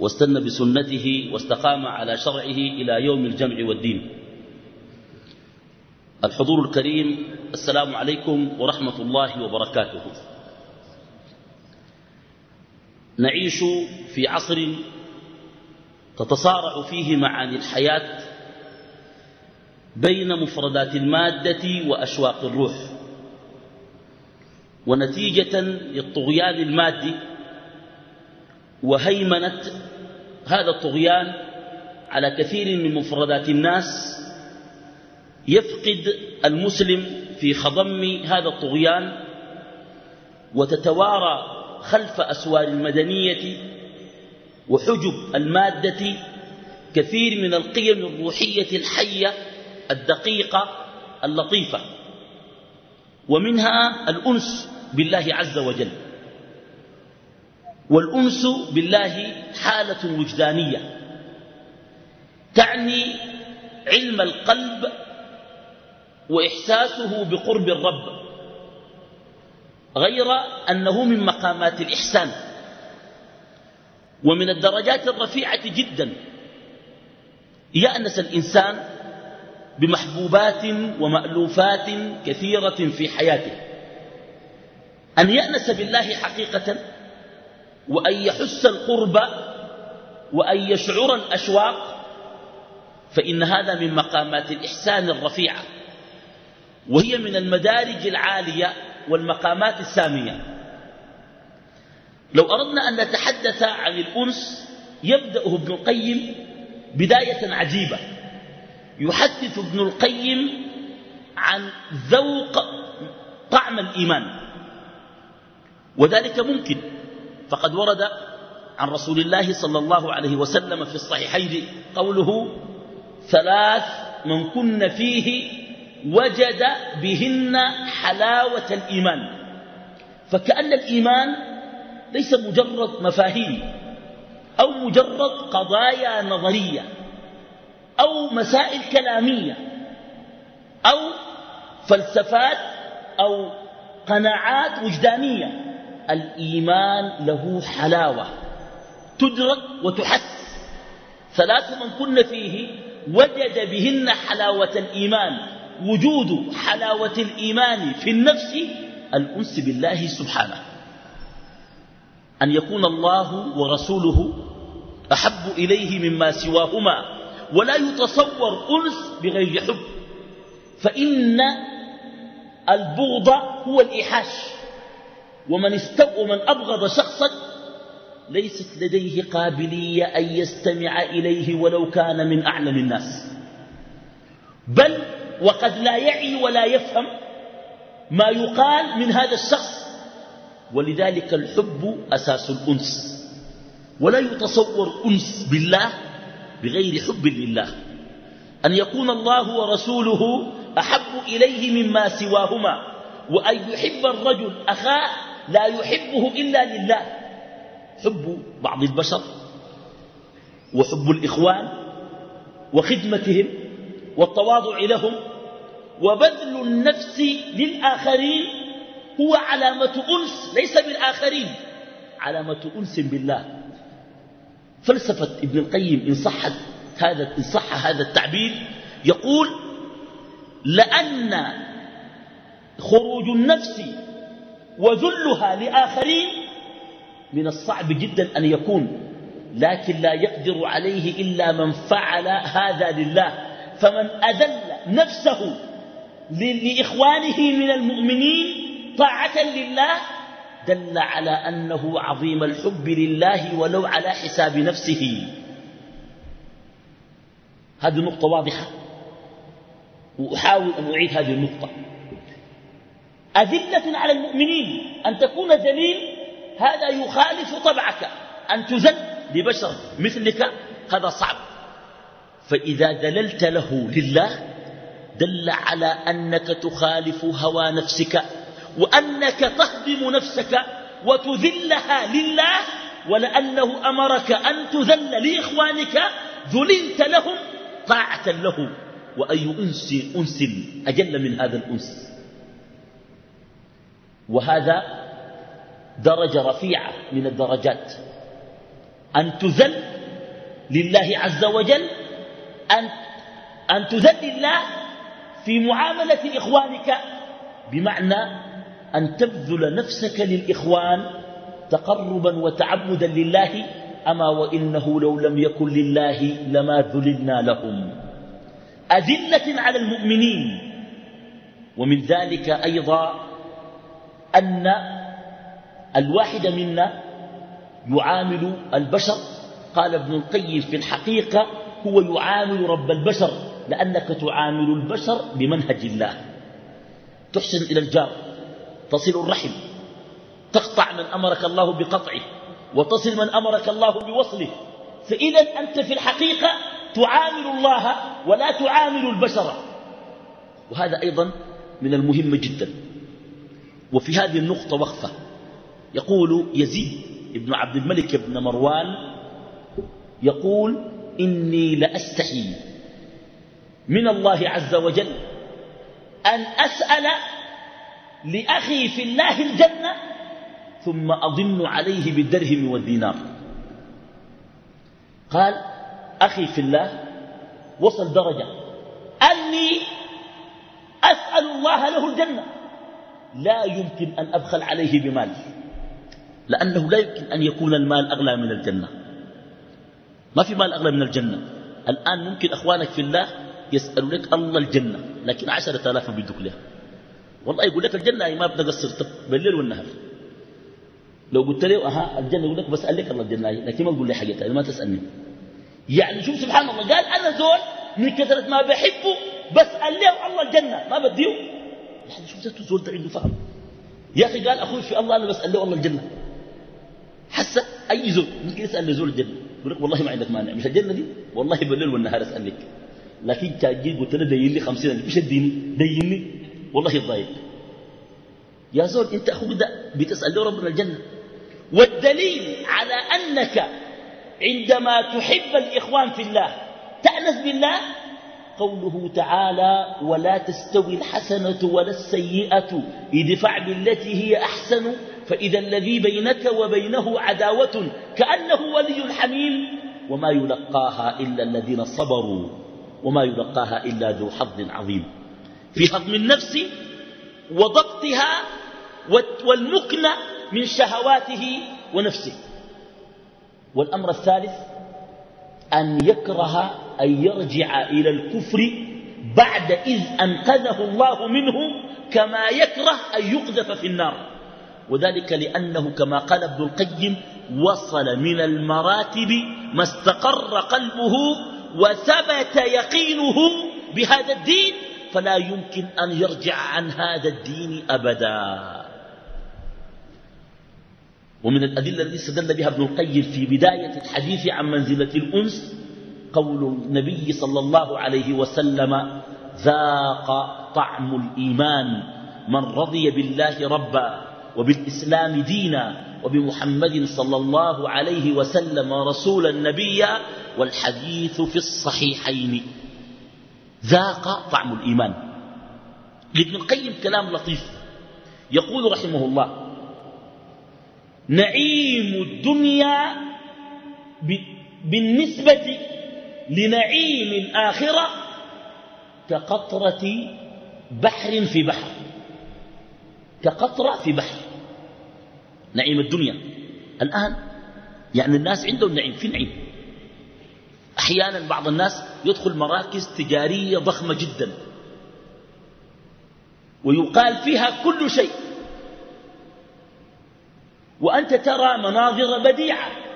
واستنى بسنته واستقام على شرعه إلى يوم الجمع والدين. الحضور الكريم السلام عليكم ورحمة الله وبركاته. نعيش في عصر تتصارع فيه معاني الحياة بين مفردات المادة وأشواق الروح. ونتيجة للطغيان المادي وهيمنة هذا الطغيان على كثير من مفردات الناس يفقد المسلم في خضم هذا الطغيان وتتوارى خلف أسوار المدنية وحجب المادة كثير من القيم الروحية الحية الدقيقة اللطيفة. ومنها الأنس بالله عز وجل. والأنس بالله حالة وجدانية. تعني علم القلب وإحساسه بقرب الرب. غير أنه من مقامات الإحسان. ومن الدرجات الرفيعة جدا يأنس الإنسان بمحبوبات ومألوفات كثيرة في حياته. أن يأنس بالله حقيقة وأن يحس القرب وأن يشعر الأشواق فإن هذا من مقامات الإحسان الرفيعة وهي من المدارج العالية والمقامات السامية. لو أردنا أن نتحدث عن الأنس يبدأه ابن القيم بداية عجيبة. يحدث ابن القيم عن ذوق طعم الإيمان وذلك ممكن. فقد ورد عن رسول الله صلى الله عليه وسلم في الصحيحين قوله ثلاث من كن فيه وجد بهن حلاوة الإيمان. فكأن الإيمان ليس مجرد مفاهيم أو مجرد قضايا نظرية أو مسائل كلامية أو فلسفات أو قناعات وجدانية. الإيمان له حلاوة تدرك وتحس. ثلاث من كن فيه وجد بهن حلاوة الإيمان وجود حلاوة الإيمان في النفس الأنس بالله سبحانه. أن يكون الله ورسوله أحب إليه مما سواهما ولا يتصور أنس بغير حب. فإن البغض هو الإيحاش ومن, استو ومن أبغض شخصا ليست لديه قابلية أن يستمع إليه ولو كان من أعلم الناس. بل وقد لا يعي ولا يفهم ما يقال من هذا الشخص ولذلك الحب أساس الأنس. ولا يتصور أنس بالله بغير حب لله. أن يكون الله ورسوله أحب إليه مما سواهما وأن يحب الرجل أخاه لا يحبه إلا لله. حب بعض البشر وحب الإخوان وخدمتهم والتواضع لهم وبذل النفس للآخرين هو علامة أنس ليس بالآخرين علامة أنس بالله. فلسفة ابن القيم إن, صحت هذا إن صح هذا التعبير يقول لأن خروج النفس وذلها لآخرين من الصعب جدا أن يكون لكن لا يقدر عليه إلا من فعل هذا لله. فمن أذل نفسه لإخوانه من المؤمنين طاعة لله دل على أنه عظيم الحب لله ولو على حساب نفسه. هذه نقطة واضحة. وأحاول أن أعيد هذه النقطة. أذلة على المؤمنين أن تكون ذليل هذا يخالف طبعك. أن تذل لبشر مثلك هذا صعب. فإذا دللت له لله دل على أنك تخالف هوى نفسك وأنك تهضم نفسك وتذلها لله ولأنه أمرك أن تذل لإخوانك ذللت لهم طاعة له. وأي أنس, أنس أجل من هذا الأنس؟ وهذا درجة رفيعة من الدرجات. أن تذل لله عز وجل أن, أن تذل الله في معاملة إخوانك بمعنى أن تبذل نفسك للإخوان تقربا وتعبدا لله أما وإنه لو لم يكن لله لما ذللنا لهم. أذلة على المؤمنين ومن ذلك أيضا أن الواحد منا يعامل البشر. قال ابن القيم في الحقيقة هو يعامل رب البشر لأنك تعامل البشر بمنهج الله. تحسن إلى الجار تصل الرحم تقطع من أمرك الله بقطعه وتصل من أمرك الله بوصله. فإذا أنت في الحقيقة تعامل الله ولا تعامل البشر. وهذا أيضا من المهم جدا. وفي هذه النقطة وقفة. يقول يزيد ابن عبد الملك بن مروان يقول إني لأستحي من الله عز وجل أن أسأل لأخي في الله الجنة ثم أضن عليه بالدرهم والدينار. قال أخي في الله وصل درجة. أني أسأل الله له الجنة. لا يمكن أن أبخل عليه بمال. لأنه لا يمكن أن يكون المال أغلى من الجنة. ما في مال أغلى من الجنة. الآن ممكن أخوانك في الله يسألوا لك الله الجنة لكن عشرة آلاف بيدوك لها. والله يقول لك الجنة ما بتقصر بالليل والنهار. لو قلت له أها الجنة يقول لك بسألك الله الجنة لكن ما تقول لي حاجة ما تسألني. يعني شوف سبحان الله قال أنا زول من كثرة ما بحبه بسأل له الله الجنة. ما بديه؟ يعني شوف ذاته زول ده عنده فهم يا أخي قال أخوي في الله أنا بسأل له الله الجنة. حسا أي زول ممكن يسأل لزول الجنة؟ يقول لك والله ما عندك مانع. مش الجنة دي؟ والله بالليل والنهار أسألك لكن تاجي قلت له دين لي خمسين مش الديني ديني والله يضايق. يا زول أنت أخوك ده بتسأل له ربنا الجنة. والدليل على أنك عندما تحب الإخوان في الله تأنس بالله؟ قوله تعالى ولا تستوي الحسنة ولا السيئة ادفع بالتي هي أحسن فإذا الذي بينك وبينه عداوة كأنه ولي حميم وما يلقاها إلا الذين صبروا وما يلقاها إلا ذو حظ عظيم. في هضم النفس وضبطها والمكن من شهواته ونفسه. والأمر الثالث أن يكره أن يرجع إلى الكفر بعد إذ أنقذه الله منه كما يكره أن يقذف في النار. وذلك لأنه كما قال ابن القيم وصل من المراتب ما استقر قلبه وثبت يقينه بهذا الدين فلا يمكن أن يرجع عن هذا الدين أبدا. ومن الأدلة التي استدل بها ابن القيم في بداية الحديث عن منزلة الأنس قول النبي صلى الله عليه وسلم ذاق طعم الإيمان من رضي بالله ربا وبالإسلام دينا وبمحمد صلى الله عليه وسلم رسولا نبيا والحديث في الصحيحين. ذاق طعم الإيمان. لابن القيم كلام لطيف. يقول رحمه الله نعيم الدنيا بالنسبة لنعيم الآخرة كقطرة بحر في بحر. كقطرة في بحر. نعيم الدنيا. الآن يعني الناس عندهم نعيم في نعيم. أحيانا بعض الناس يدخل مراكز تجارية ضخمة جدا. ويقال فيها كل شيء. وأنت ترى مناظر بديعة.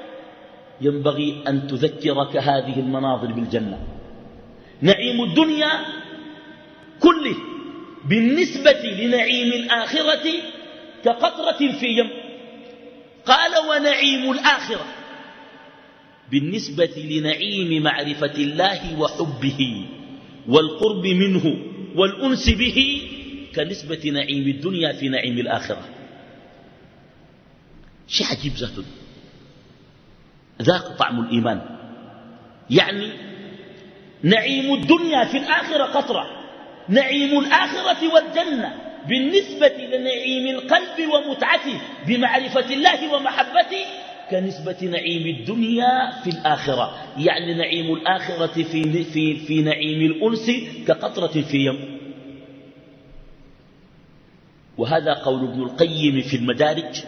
ينبغي أن تذكرك هذه المناظر بالجنة. نعيم الدنيا كله بالنسبة لنعيم الآخرة كقطرة في يم. قال ونعيم الآخرة بالنسبة لنعيم معرفة الله وحبه والقرب منه والأنس به كنسبة نعيم الدنيا في نعيم الآخرة. شيء عجيب ذاته؟ ذاق طعم الإيمان. يعني نعيم الدنيا في الآخرة قطرة نعيم الآخرة والجنة بالنسبة لنعيم القلب ومتعته بمعرفة الله ومحبته كنسبة نعيم الدنيا في الآخرة. يعني نعيم الآخرة في, في, في نعيم الأنس كقطرة في يم. وهذا قول ابن القيم في المدارج.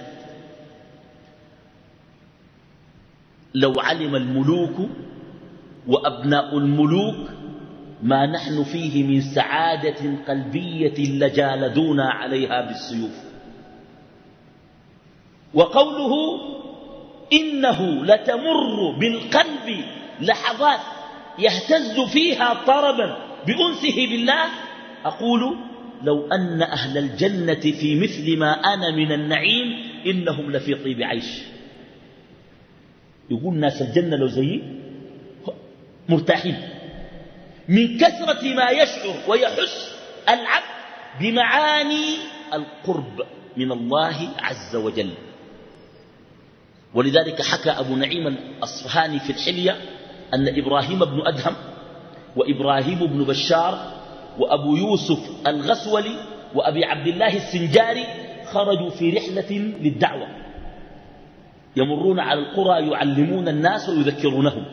لو علم الملوك وأبناء الملوك ما نحن فيه من سعادة قلبية لجالدونا عليها بالسيوف. وقوله إنه لتمر بالقلب لحظات يهتز فيها طربا بأنسه بالله. أقول لو أن أهل الجنة في مثل ما أنا من النعيم إنهم لفي طيب عيش. يقول ناس الجنة لو زيي مرتاحين. من كثرة ما يشعر ويحس العبد بمعاني القرب من الله عز وجل. ولذلك حكى أبو نعيم الأصفهاني في الحلية أن إبراهيم بن أدهم وإبراهيم بن بشار وأبو يوسف الغسولي وأبي عبد الله السنجاري خرجوا في رحلة للدعوة. يمرون على القرى يعلمون الناس ويذكرونهم.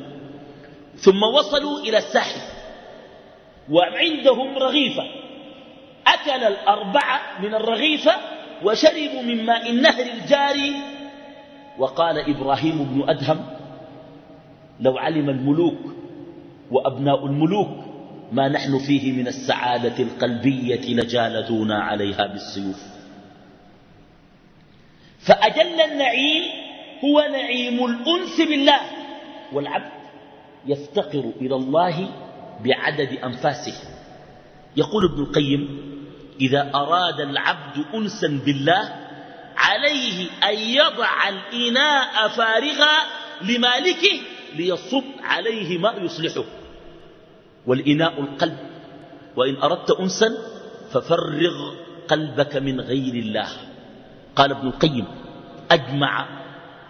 ثم وصلوا إلى الساحل. وعندهم رغيفة. أكل الأربعة من الرغيفة وشربوا من ماء النهر الجاري. وقال إبراهيم بن أدهم لو علم الملوك وأبناء الملوك ما نحن فيه من السعادة القلبية لجالدونا عليها بالسيوف. فأجل النعيم هو نعيم الأنس بالله والعبد يفتقر إلى الله بعدد أنفاسه. يقول ابن القيم إذا أراد العبد أنسا بالله عليه أن يضع الإناء فارغا لمالكه ليصب عليه ما يصلحه. والإناء القلب وإن أردت أنسا ففرغ قلبك من غير الله. قال ابن القيم أجمع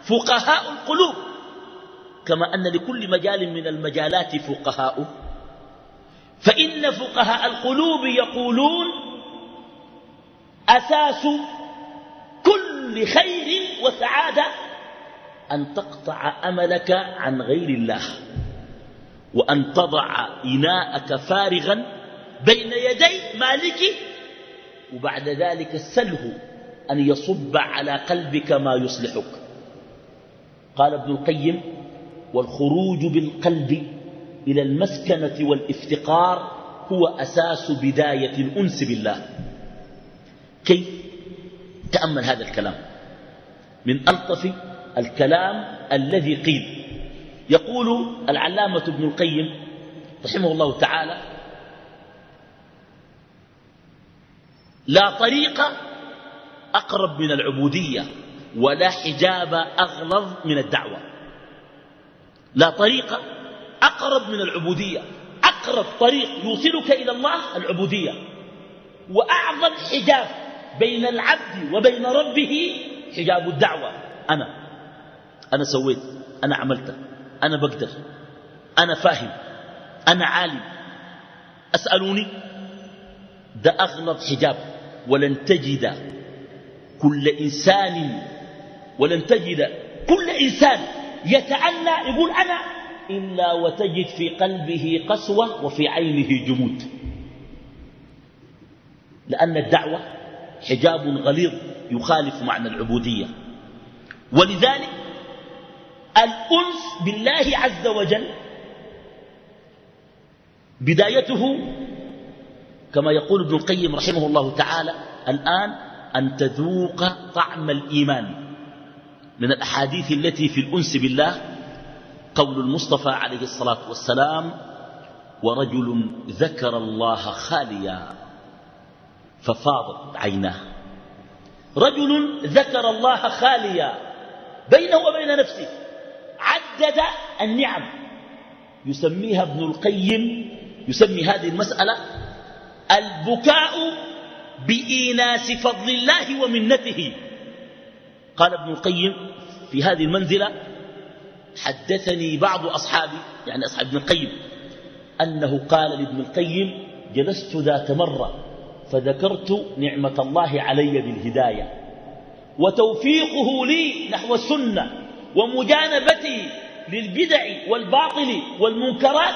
فقهاء القلوب. كما أن لكل مجال من المجالات فقهاء. فإن فقهاء القلوب يقولون أساس كل خير وسعادة أن تقطع أملك عن غير الله وأن تضع إناءك فارغا بين يدي مالكه وبعد ذلك سله أن يصب على قلبك ما يصلحك. قال ابن القيم والخروج بالقلب إلى المسكنة والإفتقار هو أساس بداية الأنس بالله. كيف تأمل هذا الكلام. من ألطف الكلام الذي قيل. يقول العلامة ابن القيم رحمه الله تعالى لا طريق أقرب من العبودية. ولا حجاب أغلظ من الدعوة. لا طريق أقرب من العبودية. أقرب طريق يوصلك إلى الله العبودية. وأعظم حجاب بين العبد وبين ربه حجاب الدعوة. أنا أنا سويت أنا عملت أنا بقدر أنا فاهم أنا عالم. أسألوني ده أغلظ حجاب. ولن تجد كل إنسان ولن تجد كل إنسان يتعنى يقول أنا إلا وتجد في قلبه قسوة وفي عينه جمود. لأن الدعوة حجاب غليظ يخالف معنى العبودية. ولذلك الأنس بالله عز وجل بدايته كما يقول ابن القيم رحمه الله تعالى الآن أن تذوق طعم الإيمان. من الأحاديث التي في الأنس بالله قول المصطفى عليه الصلاة والسلام ورجل ذكر الله خاليا ففاضت عيناه. رجل ذكر الله خاليا بينه وبين نفسه عد عدد النعم. يسميها ابن القيم يسمي هذه المسألة البكاء بإيناس فضل الله ومنته. قال ابن القيم في هذه المنزلة حدثني بعض أصحابي يعني أصحاب ابن القيم أنه قال لابن القيم جلست ذات مرة فذكرت نعمة الله علي بالهداية وتوفيقه لي نحو السنة ومجانبتي للبدع والباطل والمنكرات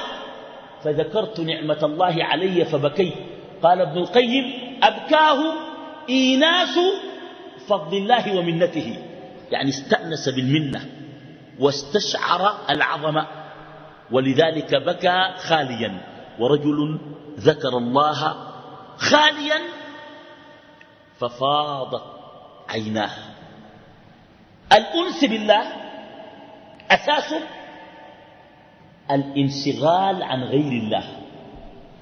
فذكرت نعمة الله علي فبكيت. قال ابن القيم أبكاه إيناس فضل الله ومنته. يعني استأنس بالمنة واستشعر العظمة ولذلك بكى خاليا. ورجل ذكر الله خاليا ففاضت عيناه. الأنس بالله أساسه الانشغال عن غير الله.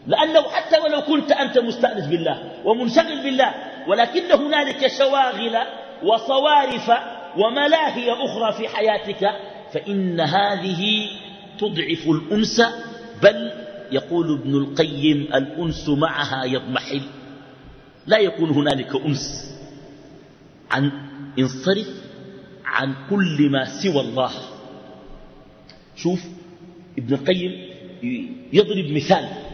لأنه حتى ولو كنت أنت مستأنس بالله ومنشغل بالله ولكن هنالك شواغل وصوارف وملاهي أخرى في حياتك فإن هذه تضعف الأنس بل يقول ابن القيم الأنس معها يضمحل. لا يكون هنالك أنس. عن انصرف عن كل ما سوى الله. شوف ابن القيم يضرب مثال.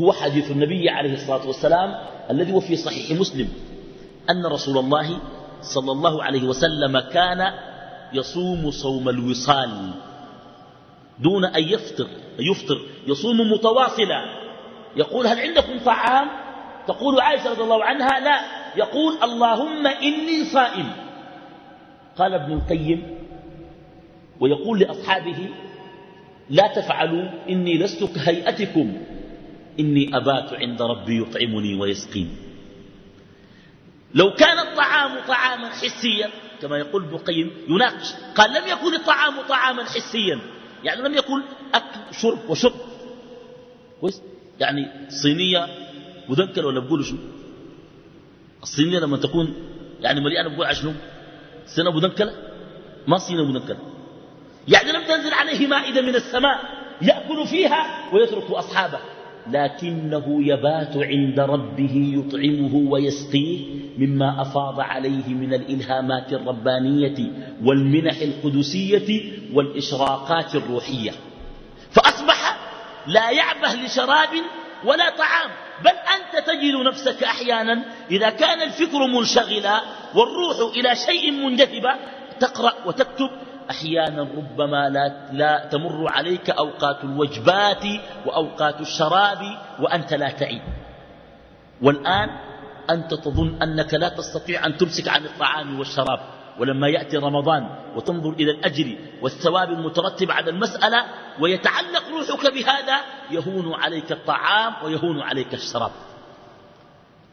هو حديث النبي عليه الصلاة والسلام الذي هو في صحيح مسلم أن رسول الله صلى الله عليه وسلم كان يصوم صوم الوصال دون أن يفطر يفطر يصوم متواصلا. يقول هل عندكم طعام؟ تقول عائشة رضي الله عنها لا. يقول اللهم إني صائم. قال ابن القيم ويقول لأصحابه لا تفعلوا إني لست كهيئتكم. إني أبات عند ربي يطعمني ويسقين. لو كان الطعام طعاما حسيا كما يقول ابن القيم يناقش قال لم يكن الطعام طعاما حسيا يعني لم يكن أكل شرب وشرب. كويس؟ يعني صينية مذكر ولا بقولوا شو الصينية لما تكون يعني مليانة بقول شنو؟ سنة مذكرة؟ ما صينة مذكرة. يعني لم تنزل عليه مائدة من السماء يأكل فيها ويترك أصحابه. لكنه يبات عند ربه يطعمه ويسقيه مما أفاض عليه من الإلهامات الربانية والمنح القدسية والإشراقات الروحية. فأصبح لا يعبه لشراب ولا طعام بل أنت تجد نفسك أحيانا إذا كان الفكر منشغلا والروح إلى شيء منجذبة تقرأ وتكتب أحيانا ربما لا, لا تمر عليك أوقات الوجبات وأوقات الشراب وأنت لا تعي والآن أنت تظن أنك لا تستطيع أن تمسك عن الطعام والشراب. ولما يأتي رمضان وتنظر إلى الأجر والثواب المترتب على المسألة ويتعلق روحك بهذا يهون عليك الطعام ويهون عليك الشراب.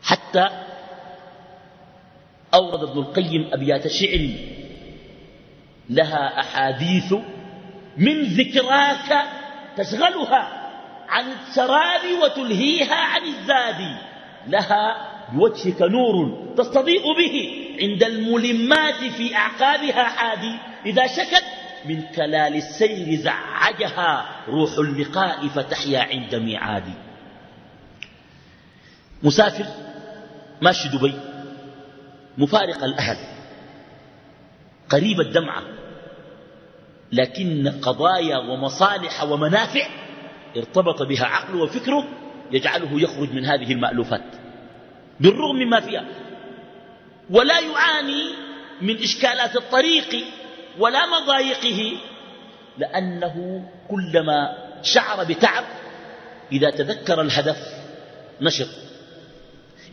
حتى أورد ابن القيم أبيات شعر لها أحاديث من ذكراك تشغلها عن الشراب وتلهيها عن الزاد. لها بوجهك نور تستضيء به عند الملمات في أعقابها حادي إذا شكت من كلال السير زعجها روح اللقاء فتحيا عند ميعاد. مسافر ماشي دبي مفارق الأهل قريب الدمعة. لكن قضايا ومصالح ومنافع ارتبط بها عقله وفكره يجعله يخرج من هذه المألوفات بالرغم مما فيها. ولا يعاني من إشكالات الطريق ولا مضايقه لأنه كلما شعر بتعب إذا تذكر الهدف نشط.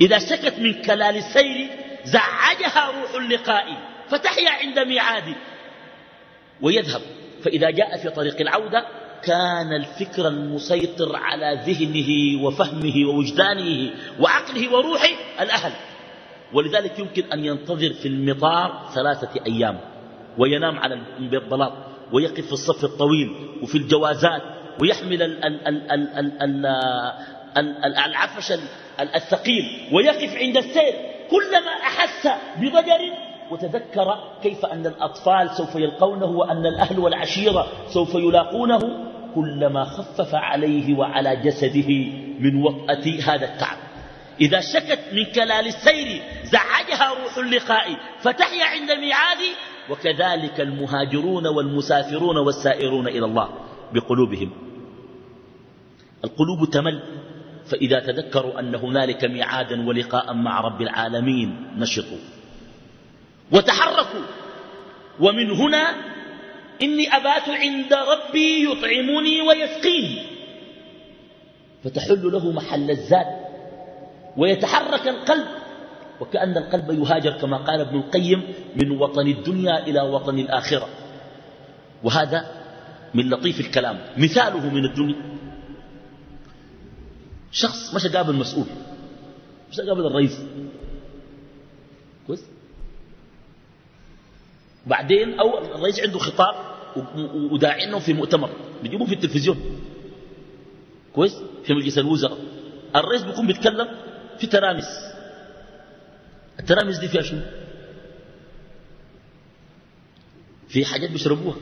إذا سكت من كلال السير زعجها روح اللقاء فتحيا عند ميعاد ويذهب. فإذا جاء في طريق العودة كان الفكر المسيطر على ذهنه وفهمه ووجدانه وعقله وروحه الأهل. ولذلك يمكن أن ينتظر في المطار ثلاثة أيام وينام على البلاط ويقف في الصف الطويل وفي الجوازات ويحمل العفش الثقيل ويقف عند السير. كلما أحس بضجر وتذكر كيف أن الأطفال سوف يلقونه وأن الأهل والعشيرة سوف يلاقونه كلما خفف عليه وعلى جسده من وطأة هذا التعب. إذا شكت من كلال السير زعجها روح اللقاء فتحيا عند ميعاد وكذلك المهاجرون والمسافرون والسائرون إلى الله بقلوبهم. القلوب تمل فإذا تذكروا أن هنالك ميعادا ولقاء مع رب العالمين نشطوا. وتحركوا. ومن هنا إني أبات عند ربي يطعمني ويسقيني. فتحل له محل الزاد ويتحرك القلب. وكأن القلب يهاجر كما قال ابن القيم من وطن الدنيا إلى وطن الآخرة. وهذا من لطيف الكلام. مثاله من الدنيا. شخص مشى قابل مسؤول. مشى قابل الرئيس. كويس؟ بعدين أو الرئيس عنده خطاب وداعينه في مؤتمر. بيجيبوه في التلفزيون. كويس؟ في مجلس الوزراء. الرئيس بيكون بيتكلم في ترامس الترامس دي فيها شنو؟ في حاجات بيشربوها.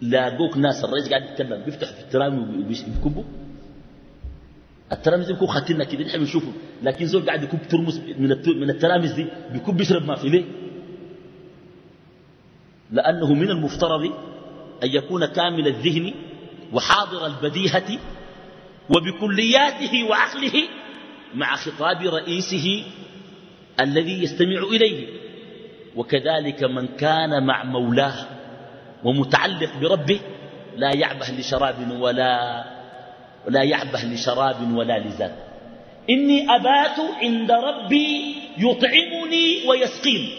لاقوك ناس الرئيس قاعد يتكلم بيفتح في الترامي وبيكبوا الترامس دي بيكون خاتلنا كده نحن نشوفه لكن زول قاعد يكب ترمس من من الترامس دي بيكون بيشرب ما في ليه؟ لأنه من المفترض أن يكون كامل الذهن وحاضر البديهة وبكلياته وعقله مع خطاب رئيسه الذي يستمع إليه. وكذلك من كان مع مولاه ومتعلق بربه لا يعبه لشراب ولا ولا يعبه لشراب ولا لزاد إني أبات عند ربي يطعمني ويسقيني.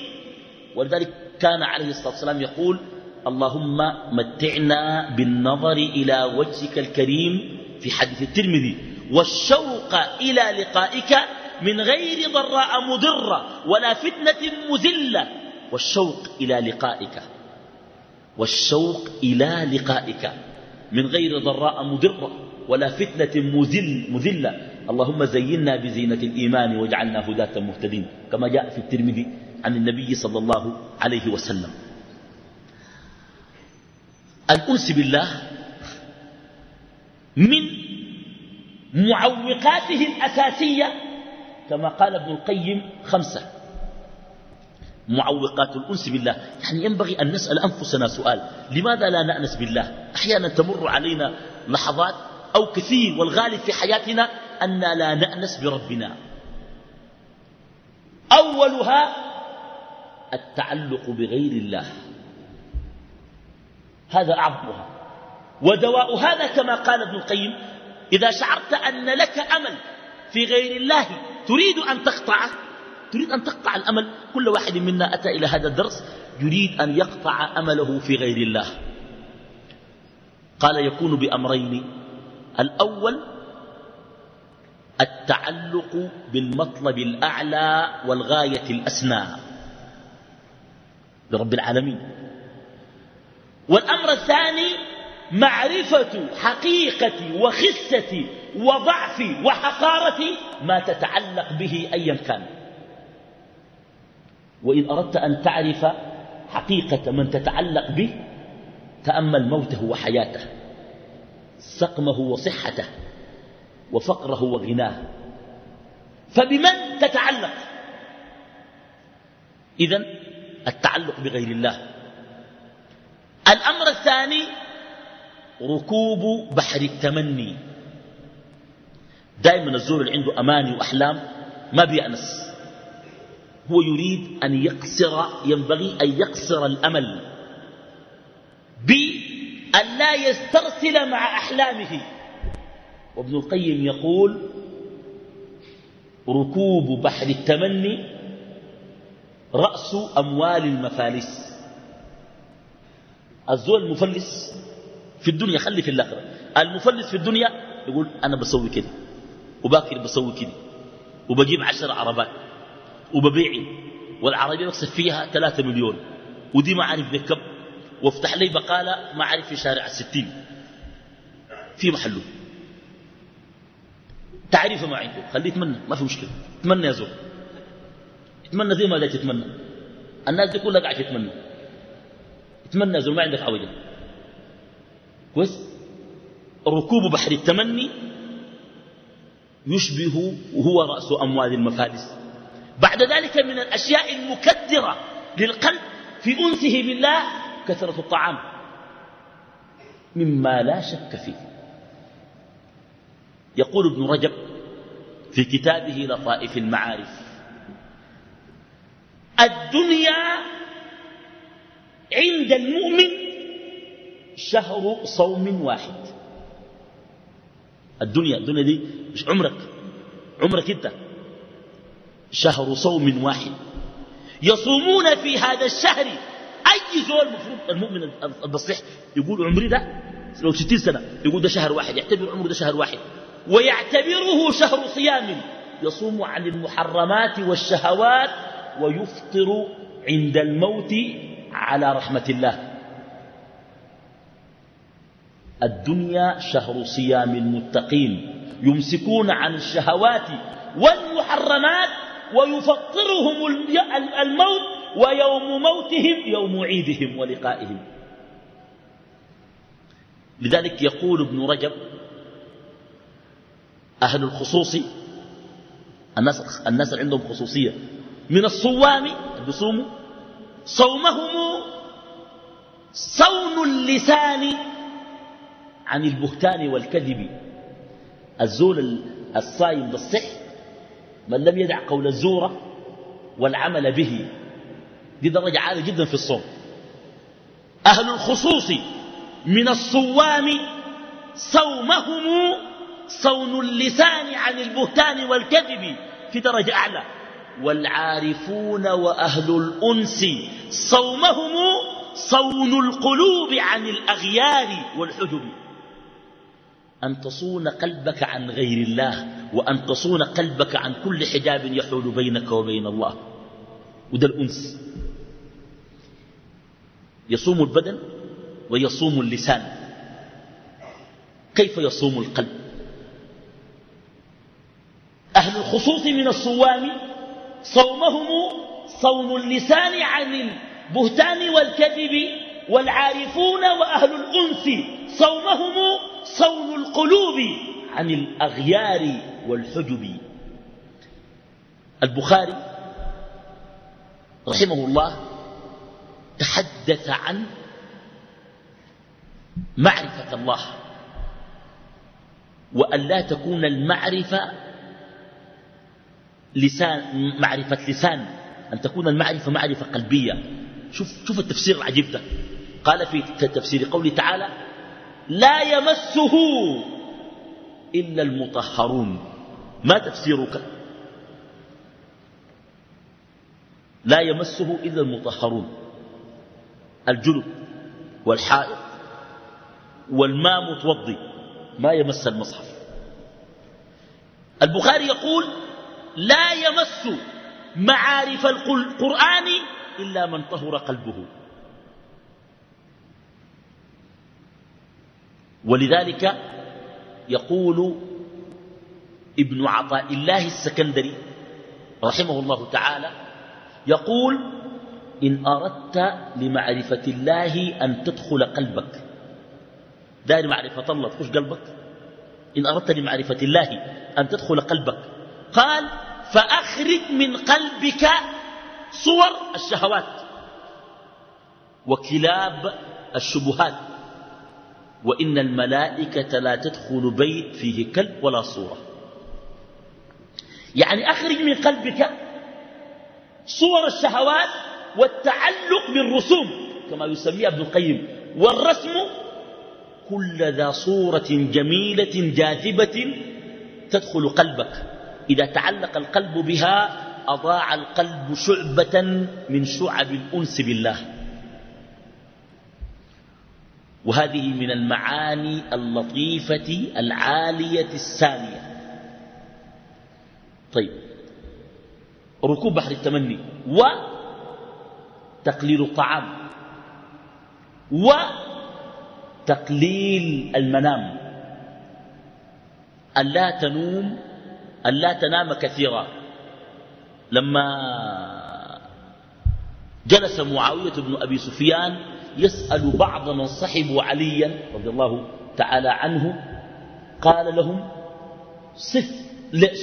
ولذلك كان عليه الصلاة والسلام يقول اللهم متعنا بالنظر إلى وجهك الكريم في حديث الترمذي والشوق إلى لقائك من غير ضراء مضرة ولا فتنة مزلة والشوق إلى لقائك والشوق إلى لقائك من غير ضراء مضرة ولا فتنة مذل مذلة. اللهم زينا بزينة الإيمان واجعلنا هداة مهتدين كما جاء في الترمذي. عن النبي صلى الله عليه وسلم. الأنس بالله من معوقاته الأساسية كما قال ابن القيم خمسة. معوقات الأنس بالله. يعني ينبغي أن نسأل أنفسنا سؤال. لماذا لا نأنس بالله؟ أحيانا تمر علينا لحظات أو كثير والغالب في حياتنا أن لا نأنس بربنا. أولها التعلق بغير الله. هذا أعظمها. ودواء هذا كما قال ابن القيم إذا شعرت أن لك أمل في غير الله تريد أن تقطعه تريد أن تقطع الأمل. كل واحد منا أتى إلى هذا الدرس يريد أن يقطع أمله في غير الله. قال يكون بأمرين. الأول التعلق بالمطلب الأعلى والغاية الأسنى. لرب العالمين. والأمر الثاني معرفة حقيقة وخسة وضعف وحقارة ما تتعلق به أيا كان. وإن أردت أن تعرف حقيقة من تتعلق به تأمل موته وحياته سقمه وصحته وفقره وغناه. فبمن تتعلق؟ إذا التعلق بغير الله. الأمر الثاني ركوب بحر التمني. دائما الزور اللي عنده أماني وأحلام ما بيأنس. هو يريد أن يقصر ينبغي أن يقصر الأمل. بأن لا يسترسل مع أحلامه. وابن القيم يقول ركوب بحر التمني رأس أموال المفالس الزول المفلس في الدنيا خلي في الآخرة. المفلس في الدنيا يقول أنا بسوي كده وباكر بسوي كده وبجيب عشر عربات وببيع والعربية بكسب فيها ثلاثة مليون. ودي ما عارف بكب وافتح لي بقالة ما عارف في شارع الستين. في محله تعريفه ما عنده خليه يتمنى ما في مشكلة. تمنى يا زول. تتمنى زي ما لا تتمنى. الناس دي كلها قاعدة تتمنى. تتمنى زي ما عندك عوجه كويس؟ ركوب بحر التمني يشبه وهو رأس أموال المفالس بعد ذلك من الأشياء المكدرة للقلب في أنسه بالله كثرة الطعام. مما لا شك فيه. يقول ابن رجب في كتابه لطائف المعارف الدنيا عند المؤمن شهر صوم واحد. الدنيا الدنيا دي مش عمرك عمرك انت. شهر صوم واحد. يصومون في هذا الشهر. أي زول المفروض المؤمن البصيح يقول عمري ده لو ستين سنة يقول ده شهر واحد يعتبر عمره ده شهر واحد. ويعتبره شهر صيام. يصوم عن المحرمات والشهوات ويفطر عند الموت على رحمة الله. الدنيا شهر صيام المتقين. يمسكون عن الشهوات والمحرمات ويفطرهم الموت ويوم موتهم يوم عيدهم ولقائهم. لذلك يقول ابن رجب أهل الخصوص الناس, الناس عندهم خصوصية. من الصوام بيصوموا صومهم صون اللسان عن البهتان والكذب. الزول الصايم بالصح من لم يدع قول الزورة والعمل به. دي درجة عالية جدا في الصوم. أهل الخصوص من الصوام صومهم صون اللسان عن البهتان والكذب. في درجة أعلى. والعارفون وأهل الأنس صومهم صون القلوب عن الأغيار والحجب. أن تصون قلبك عن غير الله وأن تصون قلبك عن كل حجاب يحول بينك وبين الله. وده الأنس. يصوم البدن ويصوم اللسان. كيف يصوم القلب؟ أهل الخصوص من الصوام صومهم صوم اللسان عن البهتان والكذب والعارفون وأهل الأنس. صومهم صون القلوب عن الأغيار والحجب. البخاري رحمه الله تحدث عن معرفة الله وأن لا تكون المعرفة لسان معرفة لسان أن تكون المعرفة معرفة قلبية. شوف, شوف التفسير العجيب ده. قال في تفسير قوله تعالى لا يمسه إلا المطهرون. ما تفسيرك؟ لا يمسه إلا المطهرون. الجلد والحائط والماء متوضي ما يمس المصحف. البخاري يقول لا يمس معارف القرآن إلا من طهر قلبه. ولذلك يقول ابن عطاء الله السكندري رحمه الله تعالى يقول إن أردت لمعرفة الله أن تدخل قلبك. دار معرفة الله تخش قلبك. إن أردت لمعرفة الله أن تدخل قلبك. قال فأخرج من قلبك صور الشهوات وكلاب الشبهات وإن الملائكة لا تدخل بيت فيه كلب ولا صورة. يعني أخرج من قلبك صور الشهوات والتعلق بالرسوم كما يسميها ابن القيم والرسم كل ذا صورة جميلة جاذبة تدخل قلبك. إذا تعلق القلب بها أضاع القلب شعبة من شعب الأنس بالله. وهذه من المعاني اللطيفة العالية السامية. طيب. ركوب بحر التمني. وتقليل الطعام. وتقليل المنام. ألا تنوم ألا تنام كثيرا. لما جلس معاوية بن أبي سفيان يسأل بعض من صحبوا عليا رضي الله تعالى عنه قال لهم صف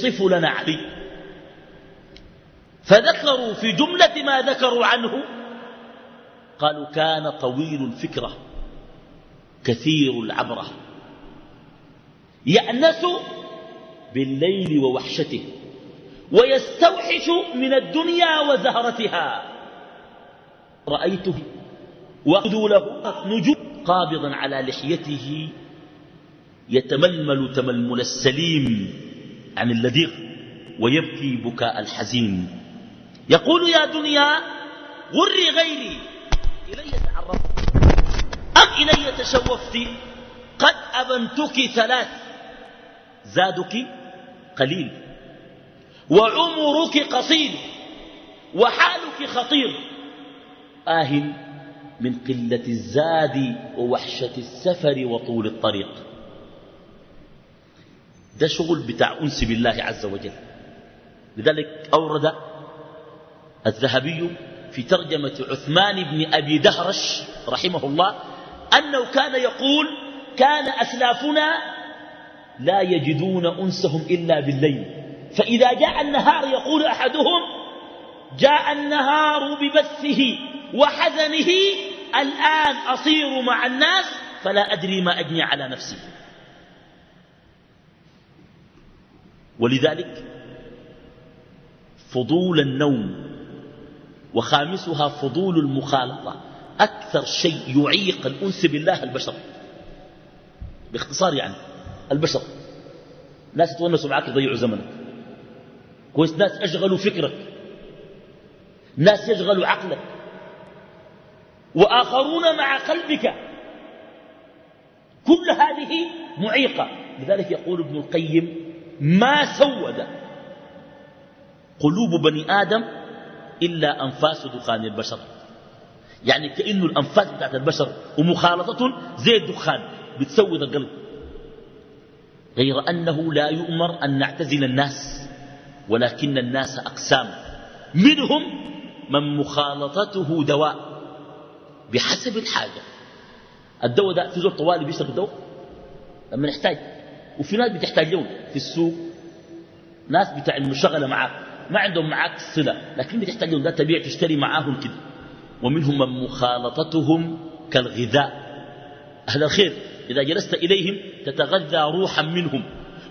صفوا لنا علي. فذكروا في جملة ما ذكروا عنه. قالوا كان طويل الفكرة كثير العبرة. يأنس بالليل ووحشته ويستوحش من الدنيا وزهرتها. رأيته له نجوم قابضا على لحيته يتململ تململ السليم عن اللذيغ ويبكي بكاء الحزين. يقول يا دنيا غري غيري إلي تعرفت أم إلي تشوفت؟ قد أبنتك ثلاث زادك قليل. وعمرك قصير. وحالك خطير. آه من قلة الزاد ووحشة السفر وطول الطريق. ده شغل بتاع أنس بالله عز وجل. لذلك أورد الذهبي في ترجمة عثمان بن أبي دهرش رحمه الله أنه كان يقول كان أسلافنا لا يجدون أنسهم إلا بالليل. فإذا جاء النهار يقول أحدهم جاء النهار ببثه وحزنه الآن أصير مع الناس فلا أدري ما أجني على نفسي. ولذلك فضول النوم وخامسها فضول المخالطة أكثر شيء يعيق الأنس بالله البشر. باختصار يعني البشر. ناس يتونسوا معك يضيعوا زمنك. كويس ناس أشغلوا فكرك. ناس يشغلوا عقلك. وآخرون مع قلبك. كل هذه معيقة. لذلك يقول ابن القيم ما سود قلوب بني آدم إلا أنفاس دخان البشر. يعني كأنه الأنفاس بتاعت البشر ومخالطة زي الدخان بتسود القلب. غير أنه لا يؤمر أن نعتزل الناس ولكن الناس أقسام. منهم من مخالطته دواء بحسب الحاجة. الدواء ده في زول طوالي بيشرب الدواء لما نحتاج. وفي ناس بتحتاج له في السوق ناس بتاع المشغلة معاك. ما عندهم معاك صلة لكن بتحتاج لهم ده تبيع تشتري معاهم كده. ومنهم من مخالطتهم كالغذاء. أهل الخير. إذا جلست إليهم تتغذى روحا منهم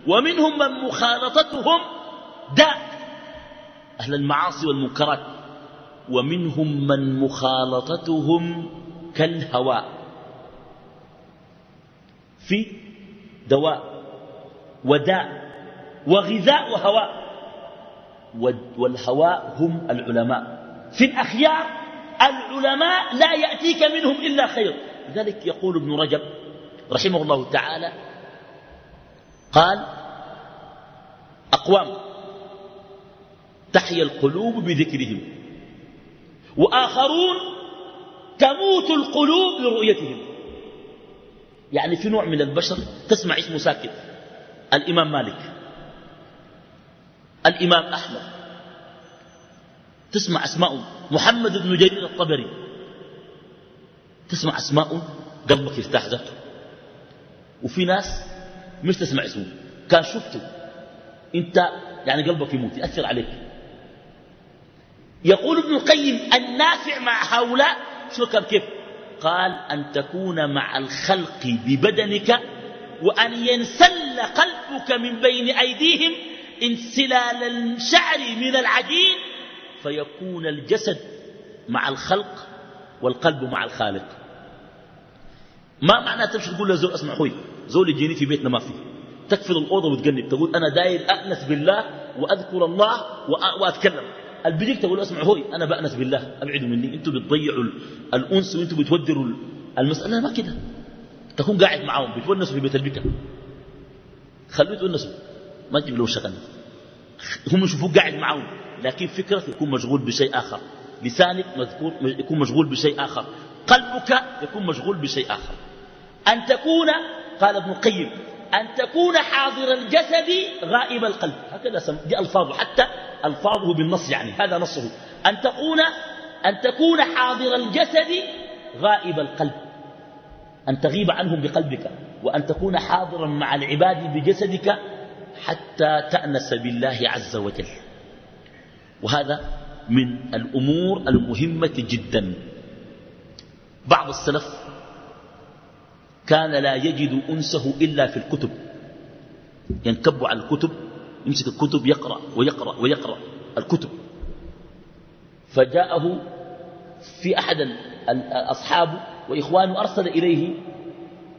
ومنهم من مخالطتهم داء أهل المعاصي والمنكرات ومنهم من مخالطتهم كالهواء في دواء وداء وغذاء وهواء والهواء هم العلماء. في الأخيار العلماء لا يأتيك منهم إلا خير. لذلك يقول ابن رجب رحمه الله تعالى قال أقوام تحيا القلوب بذكرهم وآخرون تموت القلوب برؤيتهم يعني في نوع من البشر تسمع اسمه ساكت الإمام مالك الإمام أحمد تسمع أسماء محمد بن جرير الطبري تسمع أسماء قلبك يرتاح ذاته وفي ناس مش تسمع اسمه. كان شفته. انت يعني قلبك يموت يأثر عليك. يقول ابن القيم النافع مع هؤلاء شو كان كيف؟ قال أن تكون مع الخلق ببدنك وأن ينسل قلبك من بين أيديهم انسلال الشعر من العجين فيكون الجسد مع الخلق والقلب مع الخالق. ما معنى تمشي تقول له اسمع خوي زول يجيني في بيتنا ما فيه تكفل الأوضة وتقنب تقول أنا داير أأنس بالله وأذكر الله وأتكلم. البيجيك تقول اسمع هوي أنا بأنس بالله أبعدوا مني أنتوا بتضيعوا الأنس وأنتوا بتودروا المسألة ما كده. تكون قاعد معاهم بتونسوا في بيت البكا. خلوه يتونسوا. ما تجيب له شغل هم يشوفوك قاعد معاهم لكن فكرك يكون مشغول بشيء آخر. لسانك مذكور يكون مشغول بشيء آخر. قلبك يكون مشغول بشيء آخر. أن تكون قال ابن القيم أن تكون حاضر الجسد غائب القلب. هكذا دي ألفاظه حتى ألفاظه بالنص يعني هذا نصه. أن تكون أن تكون حاضر الجسد غائب القلب. أن تغيب عنهم بقلبك وأن تكون حاضرا مع العباد بجسدك حتى تأنس بالله عز وجل. وهذا من الأمور المهمة جدا. بعض السلف كان لا يجد أنسه إلا في الكتب. ينكب على الكتب يمسك الكتب يقرأ ويقرأ ويقرأ الكتب. فجاءه في أحد أصحابه وإخوانه أرسل إليه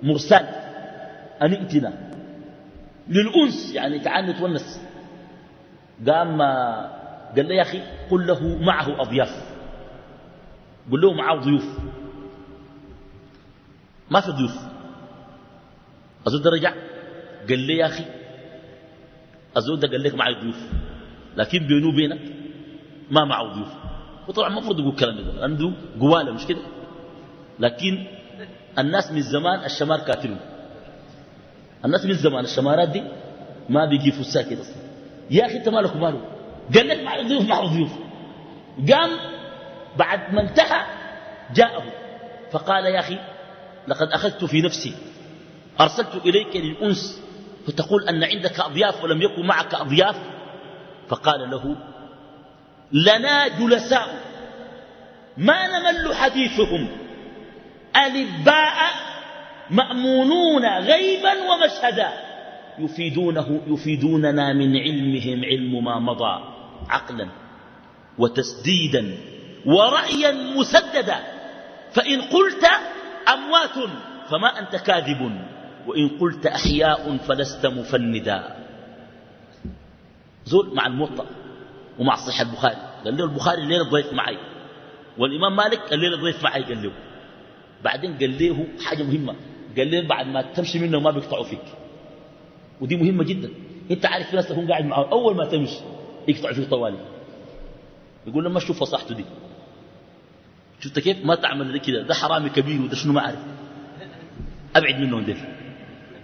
مرسال أن ائتنا للأنس يعني تعال نتونس. قام قال له يا أخي قل له معه أضياف. قل له معه ضيوف. ما في ضيوف. أزود رجع قال لي يا أخي أزود قال لك معي ضيوف لكن بينه وبينك ما معه ضيوف. وطبعا المفروض يقول كلام ده عنده قواله مش كده؟ لكن الناس من زمان الشمار كاتلون الناس من زمان الشمارات دي ما بيجي كده أصلا. يا أخي أنت مالك قال لك مع ضيوف مع ضيوف. قام بعد ما انتهى جاءه فقال يا أخي لقد أخذت في نفسي أرسلت إليك للأنس فتقول أن عندك أضياف ولم يكن معك أضياف؟ فقال له لنا جلساء ما نمل حديثهم ألباء مأمونون غيبا ومشهدا يفيدونه يفيدوننا من علمهم علم ما مضى عقلا وتسديدا ورأيا مسددا فإن قلت أموات فما أنت كاذب. وإن قلت أحياء فلست مفندا. زول مع الموطأ ومع صحيح البخاري. قال له البخاري الليلة ضيف معي. والإمام مالك الليلة ضيف معي قال له. بعدين قال له حاجة مهمة. قال له بعد ما تمشي منه ما بيقطعوا فيك. ودي مهمة جدا. أنت عارف في ناس تكون قاعد معه. أول ما تمشي يقطعوا فيك طوالي. يقول لما شوف فصاحته دي. شفت كيف؟ ما تعمل كده. ده حرامي كبير وده شنو ما عارف أبعد منهم ديل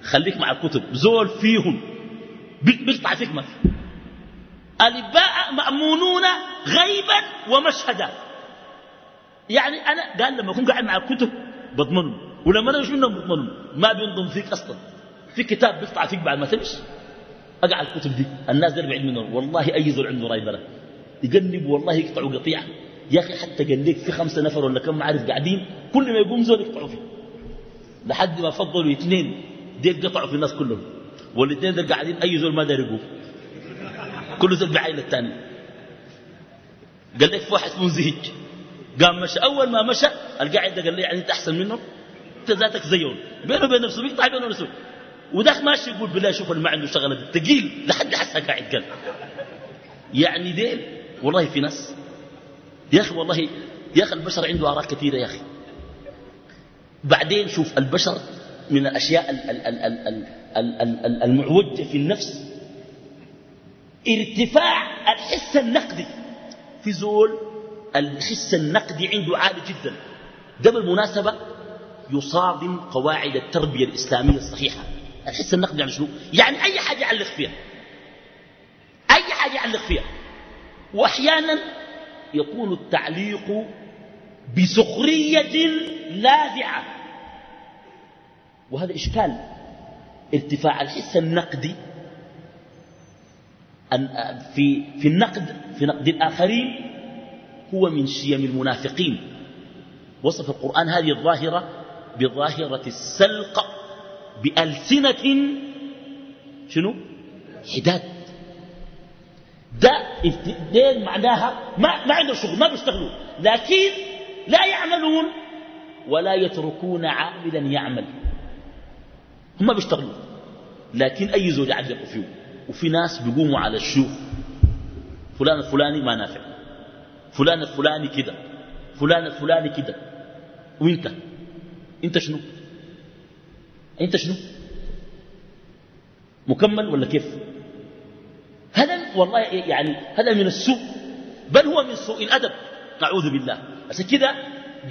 خليك مع الكتب. زول فيهم. بيقطع فيك ما الباء مأمونون غيبا ومشهدا. يعني أنا قال لما أكون قاعد مع الكتب بضمنهم. ولما أنا مش منهم بضمنهم. ما بينضم فيك أصلا. في كتاب بيقطع فيك بعد ما تمشي. أقع الكتب دي. الناس دي بعيد منهم. والله أي زول عنده راي بلد يقلب والله يقطعوا قطيعة. يا أخي حتى قال لك في خمسة نفر ولا كم عارف قاعدين. كل ما يقوم زول يقطعوا فيه. لحد ما فضلوا اثنين. ديل قطعوا في الناس كلهم. والإثنين دول قاعدين أي زول ما دار يقوم. كل زول بعين الثاني قال لك في واحد اسمه قام مشى. أول ما مشى القاعد قال لي يعني أنت أحسن منه أنت ذاتك زيهم. بينه وبين نفسه بيقطع بينه ونفسه وذاك ماشي يقول بالله شوف اللي ما عنده شغلة ثقيل لحد حسها قاعد قال. يعني ديل. والله في ناس. يا أخي والله يا أخي البشر عنده آراء كثيرة يا أخي. بعدين شوف البشر من الأشياء المعوجة في النفس. ارتفاع الحس النقدي. في زول الحس النقدي عنده عالي جدا. ده بالمناسبة يصادم قواعد التربية الإسلامية الصحيحة. الحس النقدي يعني شنو؟ يعني أي حاجة يعلق فيها. أي حاجة يعلق فيها. واحيانا يكون التعليق بسخرية لاذعة. وهذا إشكال. ارتفاع الحس النقدي في في النقد في نقد الآخرين هو من شيم المنافقين. وصف القرآن هذه الظاهرة بظاهرة السلق بألسنة شنو؟ حداد. ده دين معناها ما, ما عندهم شغل ما بيشتغلوا. لكن لا يعملون ولا يتركون عاملا يعمل. هم بيشتغلوا. لكن أي زوج يعلقوا فيه؟ وفي ناس بيقوموا على الشوف فلان الفلاني ما نافع. فلان الفلاني كده. فلان الفلاني كده. وإنت؟ إنت شنو؟ إنت شنو؟ مكمل ولا كيف؟ هذا والله يعني هذا من السوء. بل هو من سوء الأدب. نعوذ بالله. عشان كده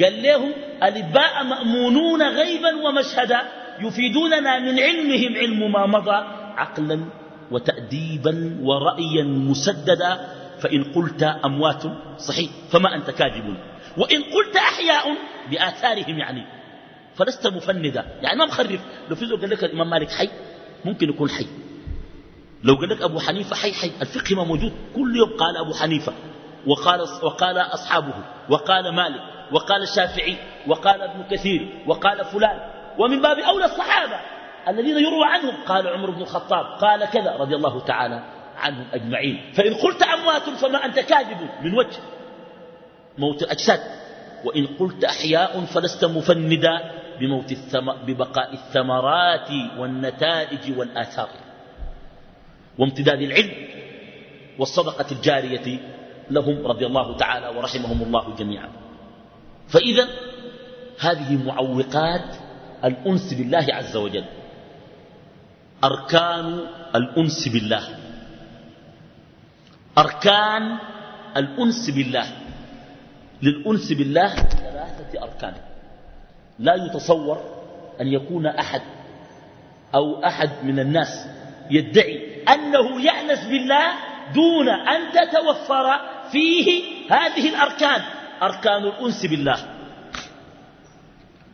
قال لهم الباء مأمونون غيبا ومشهدا. يفيدوننا من علمهم علم ما مضى عقلا وتأديبا ورأيا مسددا فإن قلت أموات صحيح فما أنت كاذب. وإن قلت أحياء بآثارهم يعني فلست مفندا. يعني ما مخرف. لو في قال لك الإمام مالك حي ممكن يكون حي. لو قال لك أبو حنيفة حي حي. الفقه ما موجود. كل يوم قال أبو حنيفة وقال, وقال أصحابه وقال مالك وقال الشافعي وقال ابن كثير وقال فلان. ومن باب أولى الصحابة الذين يروى عنهم. قال عمر بن الخطاب قال كذا رضي الله تعالى عنهم أجمعين. فإن قلت أموات فما أنت كاذب من وجه. موت الأجساد وإن قلت أحياء فلست مفندا بموت الثم... ببقاء الثمرات والنتائج والآثار. وامتداد العلم والصدقة الجارية لهم رضي الله تعالى ورحمهم الله جميعا. فإذا هذه معوقات الأنس بالله عز وجل. أركان الأنس بالله. أركان الأنس بالله. للأنس بالله ثلاثة أركان. لا يتصور أن يكون أحد أو أحد من الناس يدعي أنه يأنس بالله دون أن تتوفر فيه هذه الأركان. أركان الأنس بالله.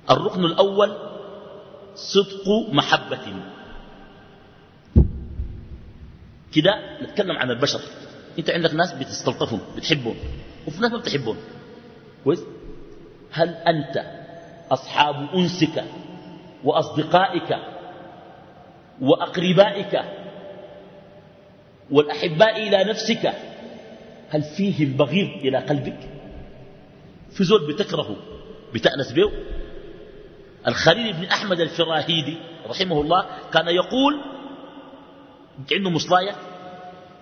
الركن الأول صدق محبة. كده نتكلم عن البشر. انت عندك ناس بتستلطفهم بتحبهم وفي ناس ما بتحبهم. كويس؟ هل أنت أصحاب أنسك وأصدقائك وأقربائك والأحباء إلى نفسك هل فيه البغيض إلى قلبك؟ في زول بتكرهه بتأنس به؟ الخليل بن أحمد الفراهيدي رحمه الله كان يقول عنده مصلاية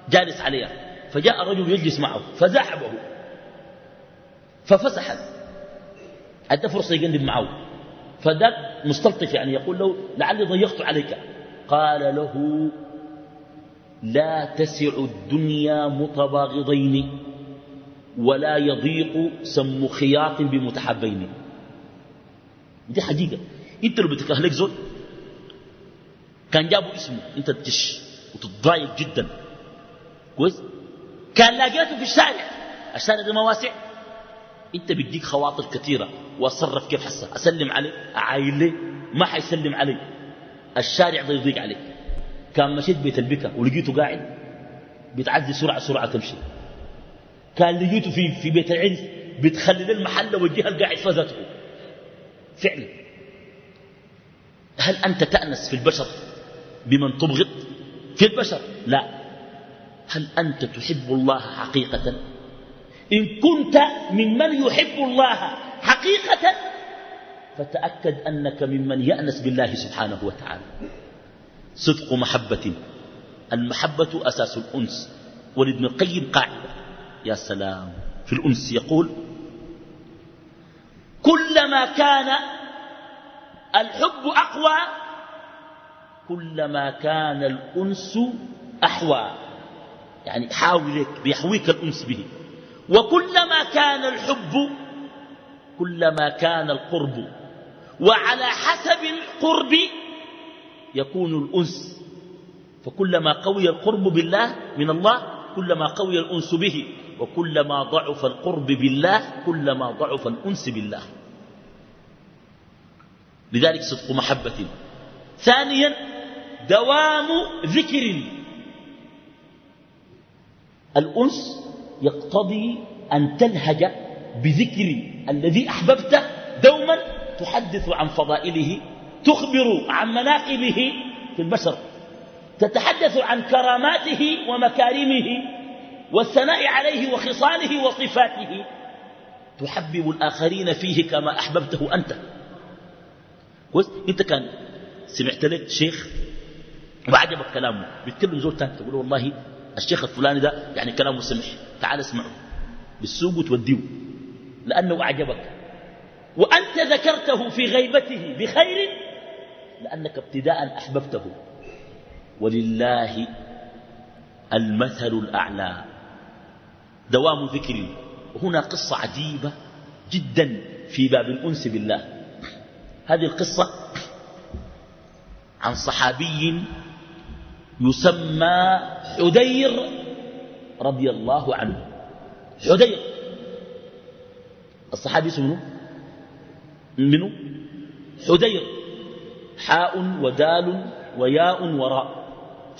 جالس عليها فجاء رجل يجلس معه فزحبه ففسح. أدى فرصة يقلب معه فذاك مستلطف يعني يقول له لعلي ضيقت عليك. قال له لا تسع الدنيا متباغضين ولا يضيق سم خياط بمتحبين. دي حقيقة. انت لو بتكره لك زول كان جابوا اسمه انت تش وتتضايق جدا. كويس؟ كان لاقيته في الشارع. الشارع ده ما واسع انت بيديك خواطر كثيرة. واتصرف كيف حسه أسلم عليه؟ اعايل ليه ما حيسلم علي الشارع ده يضيق عليك. كان مشيت بيت البكا ولقيته قاعد بتعدي سرعة سرعة تمشي. كان لقيته في, في بيت العرس بتخلي المحل والجهة القاعد فزته فعلا هل أنت تأنس في البشر بمن تبغض؟ في البشر؟ لا. هل أنت تحب الله حقيقة؟ إن كنت ممن يحب الله حقيقة فتأكد أنك ممن يأنس بالله سبحانه وتعالى. صدق محبة. المحبة أساس الأنس. ولابن القيم قاعدة. يا سلام. في الأنس يقول كلما كان الحب أقوى كلما كان الأنس أحوى. يعني حاولك بيحويك الأنس به. وكلما كان الحب كلما كان القرب. وعلى حسب القرب يكون الأنس. فكلما قوي القرب بالله من الله كلما قوي الأنس به. وكلما ضعف القرب بالله كلما ضعف الأنس بالله. لذلك صدق محبة. ثانيا دوام ذكر. الأنس يقتضي أن تلهج بذكر الذي أحببته دوما تحدث عن فضائله تخبر عن مناقبه في البشر تتحدث عن كراماته ومكارمه والثناء عليه وخصاله وصفاته. تحبب الآخرين فيه كما أحببته أنت. كويس انت كان سمعت لك شيخ وعجبك كلامه. بيتكلم زول تاني تقول والله الشيخ الفلاني ده يعني كلامه سمح. تعال اسمعه. بالسوق وتوديه. لأنه أعجبك. وأنت ذكرته في غيبته بخير لأنك ابتداء أحببته. ولله المثل الأعلى. دوام ذكري وهنا قصة عجيبة جدا في باب الأنس بالله. هذه القصة عن صحابي يسمى حدير رضي الله عنه. حدير الصحابي اسمه منه حدير حاء ودال وياء وراء.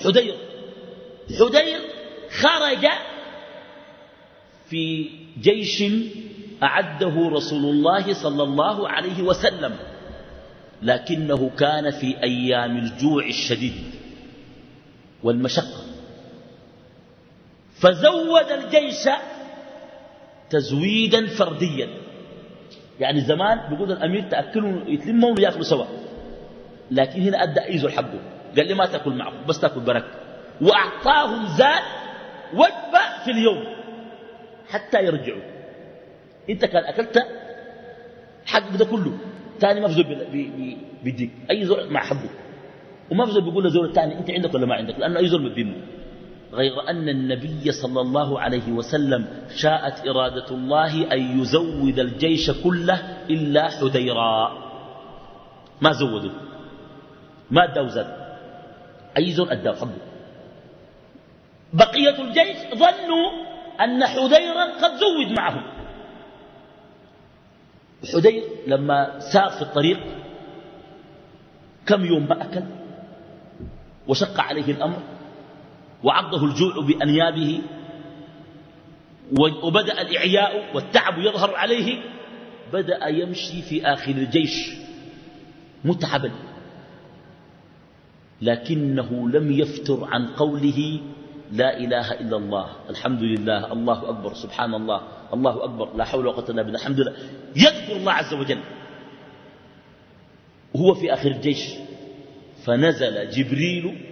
حدير حدير خرج في جيش أعده رسول الله صلى الله عليه وسلم. لكنه كان في أيام الجوع الشديد والمشقة. فزود الجيش تزويدا فرديا. يعني زمان بيقول الأمير تأكلوا يتلموا ويأكلوا سوا. لكن هنا أدى أيزو حقه. قال لي ما تأكل معهم بس تأكل برك وأعطاهم زاد وجبة في اليوم حتى يرجعوا. أنت كان أكلت حق ده كله. تاني ما في زول بيديك. أي زول مع حقه وما في زول بيقول لزول الثاني أنت عندك ولا ما عندك؟ لأنه أي زول بدينه غير أن النبي صلى الله عليه وسلم شاءت إرادة الله أن يزود الجيش كله إلا حديرا ما زودوا. ما ادوا زاد. أي زول أداه حقه بقية الجيش ظنوا أن حديرا قد زود معهم. حدير لما سار في الطريق كم يوم ما أكل وشق عليه الأمر وعضه الجوع بأنيابه وبدأ الإعياء والتعب يظهر عليه بدأ يمشي في آخر الجيش متعبا لكنه لم يفتر عن قوله لا إله إلا الله. الحمد لله. الله أكبر. سبحان الله الله أكبر. لا حول ولا قوة إلا بالله. الحمد لله. يذكر الله عز وجل. وهو في آخر الجيش. فنزل جبريل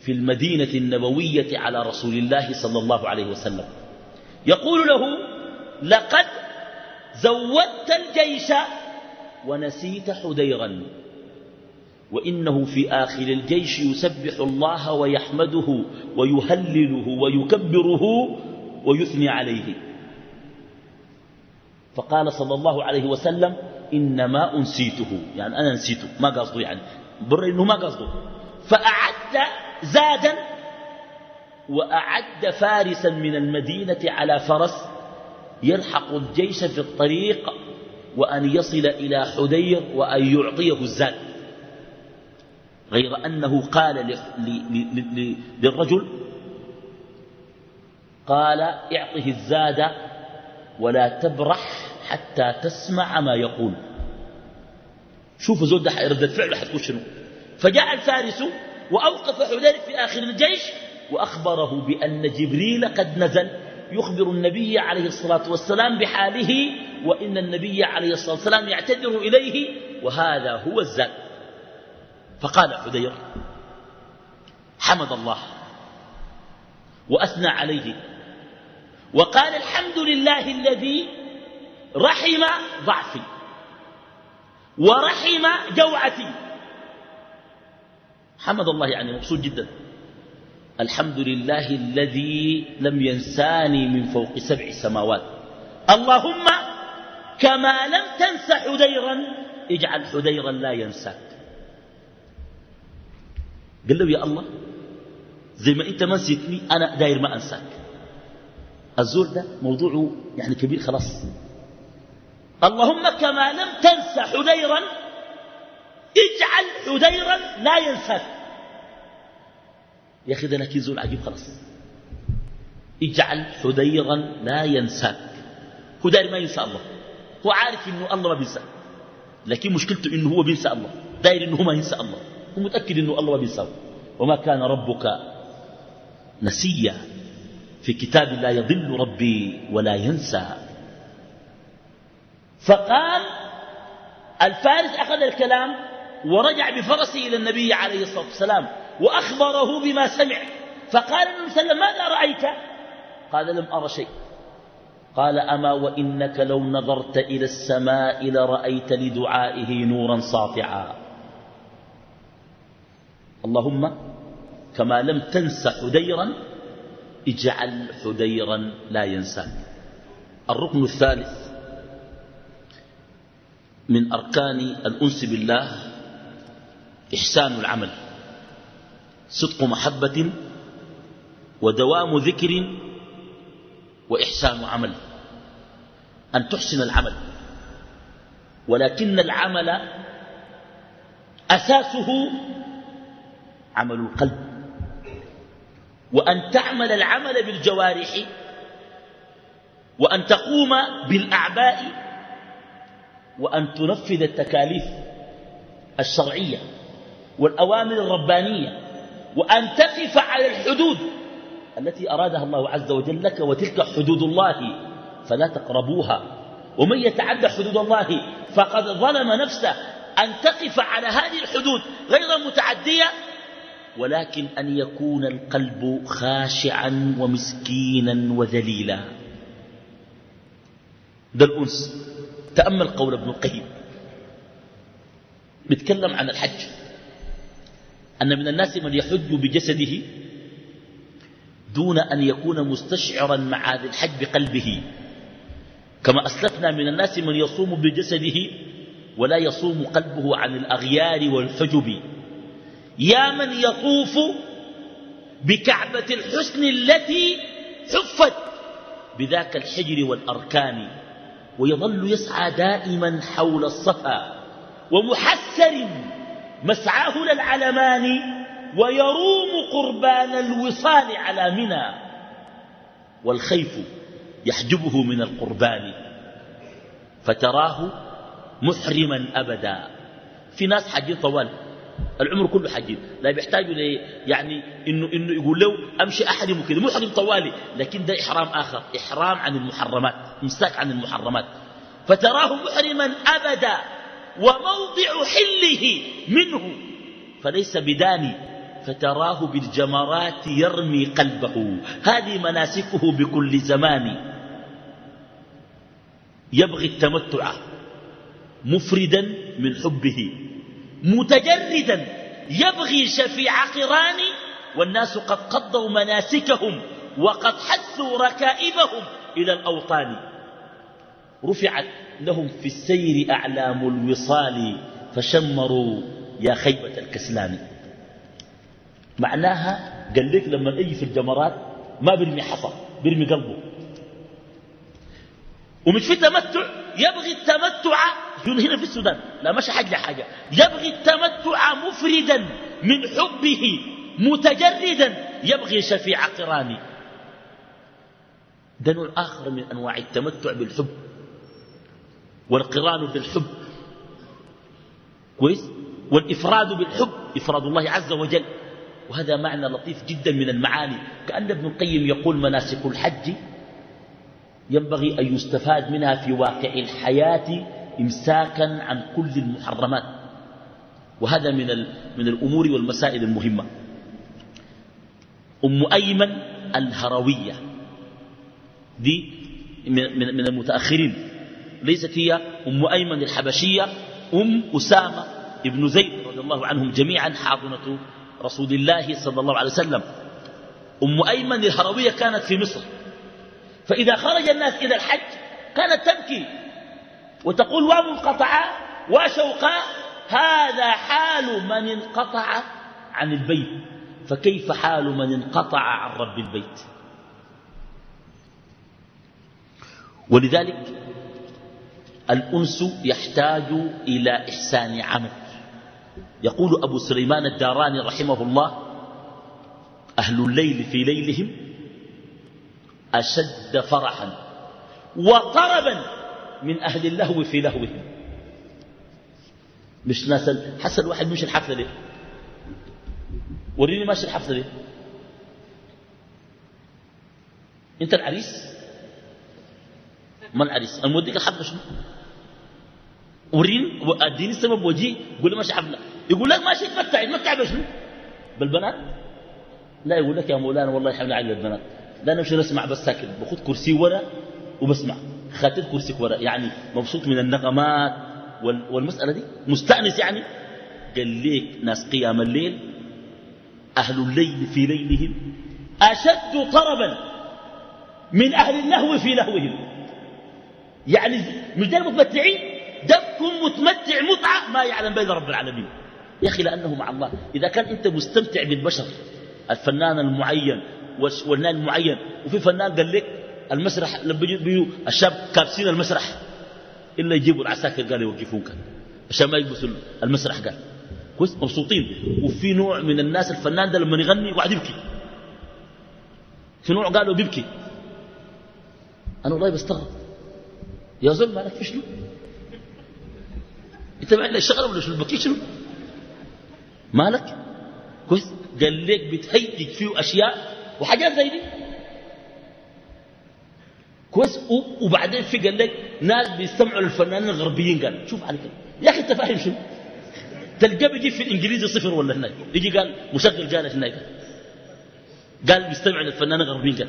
في المدينة النبوية على رسول الله صلى الله عليه وسلم. يقول له لقد زودت الجيش ونسيت حديرا وإنه في آخر الجيش يسبح الله ويحمده ويهلله ويكبره ويثني عليه. فقال صلى الله عليه وسلم إنما أنسيته. يعني أنا نسيته. ما قصده يعني. بر إنه ما قصده. فأعد زادا وأعد فارسا من المدينة على فرس يلحق الجيش في الطريق وأن يصل إلى حدير وأن يعطيه الزاد. غير أنه قال للرجل قال اعطه الزاد ولا تبرح حتى تسمع ما يقول. شوفوا زود ده ردة فعله حتكون شنو. فجاء الفارس وأوقف حذير في آخر الجيش وأخبره بأن جبريل قد نزل يخبر النبي عليه الصلاة والسلام بحاله وإن النبي عليه الصلاة والسلام يعتذر إليه وهذا هو الزاد. فقال حذير حمد الله وأثنى عليه وقال الحمد لله الذي رحم ضعفي ورحم جوعتي. حمد الله يعني مبسوط جدا. الحمد لله الذي لم ينساني من فوق سبع سماوات. اللهم كما لم تنس حديرا اجعل حديرا لا ينساك. قال له يا الله زي ما انت ما نسيتني أنا داير ما أنساك. الزور ده موضوعه يعني كبير خلاص. اللهم كما لم تنس حديرا اجعل حديرا لا ينساك. يا أخي ده لكن زول عجيب خلاص. اجعل حديرا لا ينساك. حدير ما ينسى الله. هو عارف إنه الله ما بينسى. لكن مشكلته إنه هو بينسى الله. داير إنه هو ما ينسى الله. هو متأكد إنه الله بينسى وما كان ربك نسيا في كتاب لا يضل ربي ولا ينسى. فقال الفارس أخذ الكلام ورجع بفرسه إلى النبي عليه الصلاة والسلام وأخبره بما سمع. فقال النبي صلى الله عليه وسلم ماذا رأيت؟ قال لم أرى شيء. قال أما وإنك لو نظرت إلى السماء لرأيت لدعائه نورا ساطعا اللهم كما لم تنس حديرا اجعل حديرا لا ينساك. الركن الثالث من أركان الأنس بالله إحسان العمل صدق محبة ودوام ذكر وإحسان عمل. أن تحسن العمل ولكن العمل أساسه عمل القلب. وأن تعمل العمل بالجوارح وأن تقوم بالأعباء وأن تنفذ التكاليف الشرعية والأوامر الربانية وأن تقف على الحدود التي أرادها الله عز وجل لك وتلك حدود الله فلا تقربوها. ومن يتعدى حدود الله فقد ظلم نفسه. أن تقف على هذه الحدود غير متعدية ولكن أن يكون القلب خاشعا ومسكينا وذليلا. ده الأنس. تأمل قول ابن القيم. بيتكلم عن الحج. أن من الناس من يحج بجسده دون أن يكون مستشعرا مع هذا الحج بقلبه. كما أسلفنا من الناس من يصوم بجسده ولا يصوم قلبه عن الأغيار والحجب. يا من يطوف بكعبة الحسن التي حفت بذاك الحجر والأركان ويظل يسعى دائما حول الصفا ومحسر مسعاه للعلمان ويروم قربان الوصال على منى والخيف يحجبه من القربان فتراه محرما أبدا. في ناس حاجين طوال العمر كله حجين لا بيحتاجوا لي يعني إنه, إنه يقول له أمشي أحرم كده محرم طوالي لكن ده إحرام آخر. إحرام عن المحرمات. إمساك عن المحرمات. فتراه محرما أبدا. وموضع حله منه. فليس بداني. فتراه بالجمرات يرمي قلبه. هذه مناسكه بكل زمان. يبغي التمتع مفردا من حبه. متجردا يبغي شفيع قران والناس قد قضوا مناسكهم وقد حثوا ركائبهم إلى الأوطان. رفعت لهم في السير أعلام الوصال فشمروا يا خيبة الكسلان. معناها قال لك لما أجي في الجمرات ما برمي حصى برمي قلبه. ومش في تمتع يبغي التمتع هنا في السودان. لا مش حاجة حاجة. يبغي التمتع مفردا من حبه متجردا. يبغي شفيع قراني. ده نوع آخر من أنواع التمتع بالحب؟ والقران بالحب. كويس؟ والإفراد بالحب إفراد الله عز وجل. وهذا معنى لطيف جدا من المعاني. كأن ابن القيم يقول مناسك الحج ينبغي أن يستفاد منها في واقع الحياة إمساكا عن كل المحرمات. وهذا من, من الأمور والمسائل المهمة. أم أيمن الهروية. دي من, المتأخرين. ليست هي أم أيمن الحبشية أم أسامة ابن زيد رضي الله عنهم جميعا حاضنة رسول الله صلى الله عليه وسلم. أم أيمن الهروية كانت في مصر. فإذا خرج الناس إلى الحج كانت تبكي وتقول ومنقطعا وشوقا هذا حال من انقطع عن البيت فكيف حال من انقطع عن رب البيت? ولذلك الأنس يحتاج إلى إحسان عمل. يقول أبو سليمان الداراني رحمه الله أهل الليل في ليلهم أشد فرحا وطربا من أهل اللهو في لهوهم. مش ناس حسن الواحد مش الحفلة دي. وريني ماشي الحفلة دي. أنت العريس؟ ما العريس. الموديك الحفلة شنو؟ وريني أديني سبب وجيه قول لي ماشي حفلة. يقول لك ماشي تمتع تمتع بشنو؟ بالبنات؟ لا يقول لك يا مولانا والله يحمل علي البنات. لا نمشي نسمع بس ساكت. باخذ كرسي ورا وبسمع. خاتت كرسيك ورا. يعني مبسوط من النغمات والمسألة دي؟ مستأنس يعني؟ قال ليك ناس قيام الليل أهل الليل في ليلهم أشد طربا من أهل اللهو في لهوهم يعني مش ده المتمتعين ده متمتع متعة ما يعلم بين رب العالمين. يا أخي لأنه مع الله. إذا كان أنت مستمتع بالبشر الفنان المعين والنان المعين وفي فنان قال لك المسرح لما بيجوا الشاب كابسين المسرح. إلا يجيبوا العساكر قال يوقفون كان عشان ما يلبسوا المسرح قال. كويس؟ مبسوطين. وفي نوع من الناس الفنان ده لما يغني وقاعد يبكي. في نوع قالوا بيبكي. أنا والله بستغرب. يا زول مالك في شنو؟ أنت ما عندك شغله ولا شنو؟ بكي شنو؟ مالك؟ كويس؟ قال لك بتهيج فيه أشياء وحاجات زي دي. كويس. وبعدين في قال لك ناس بيستمعوا للفنانين الغربيين قال شوف عليك يا أخي أنت فاهم شنو؟ تلقاه بيجي في الإنجليزي صفر ولا هناك؟ يجي قال مشغل جالس هناك. قال بيستمع للفنانين الغربيين قال.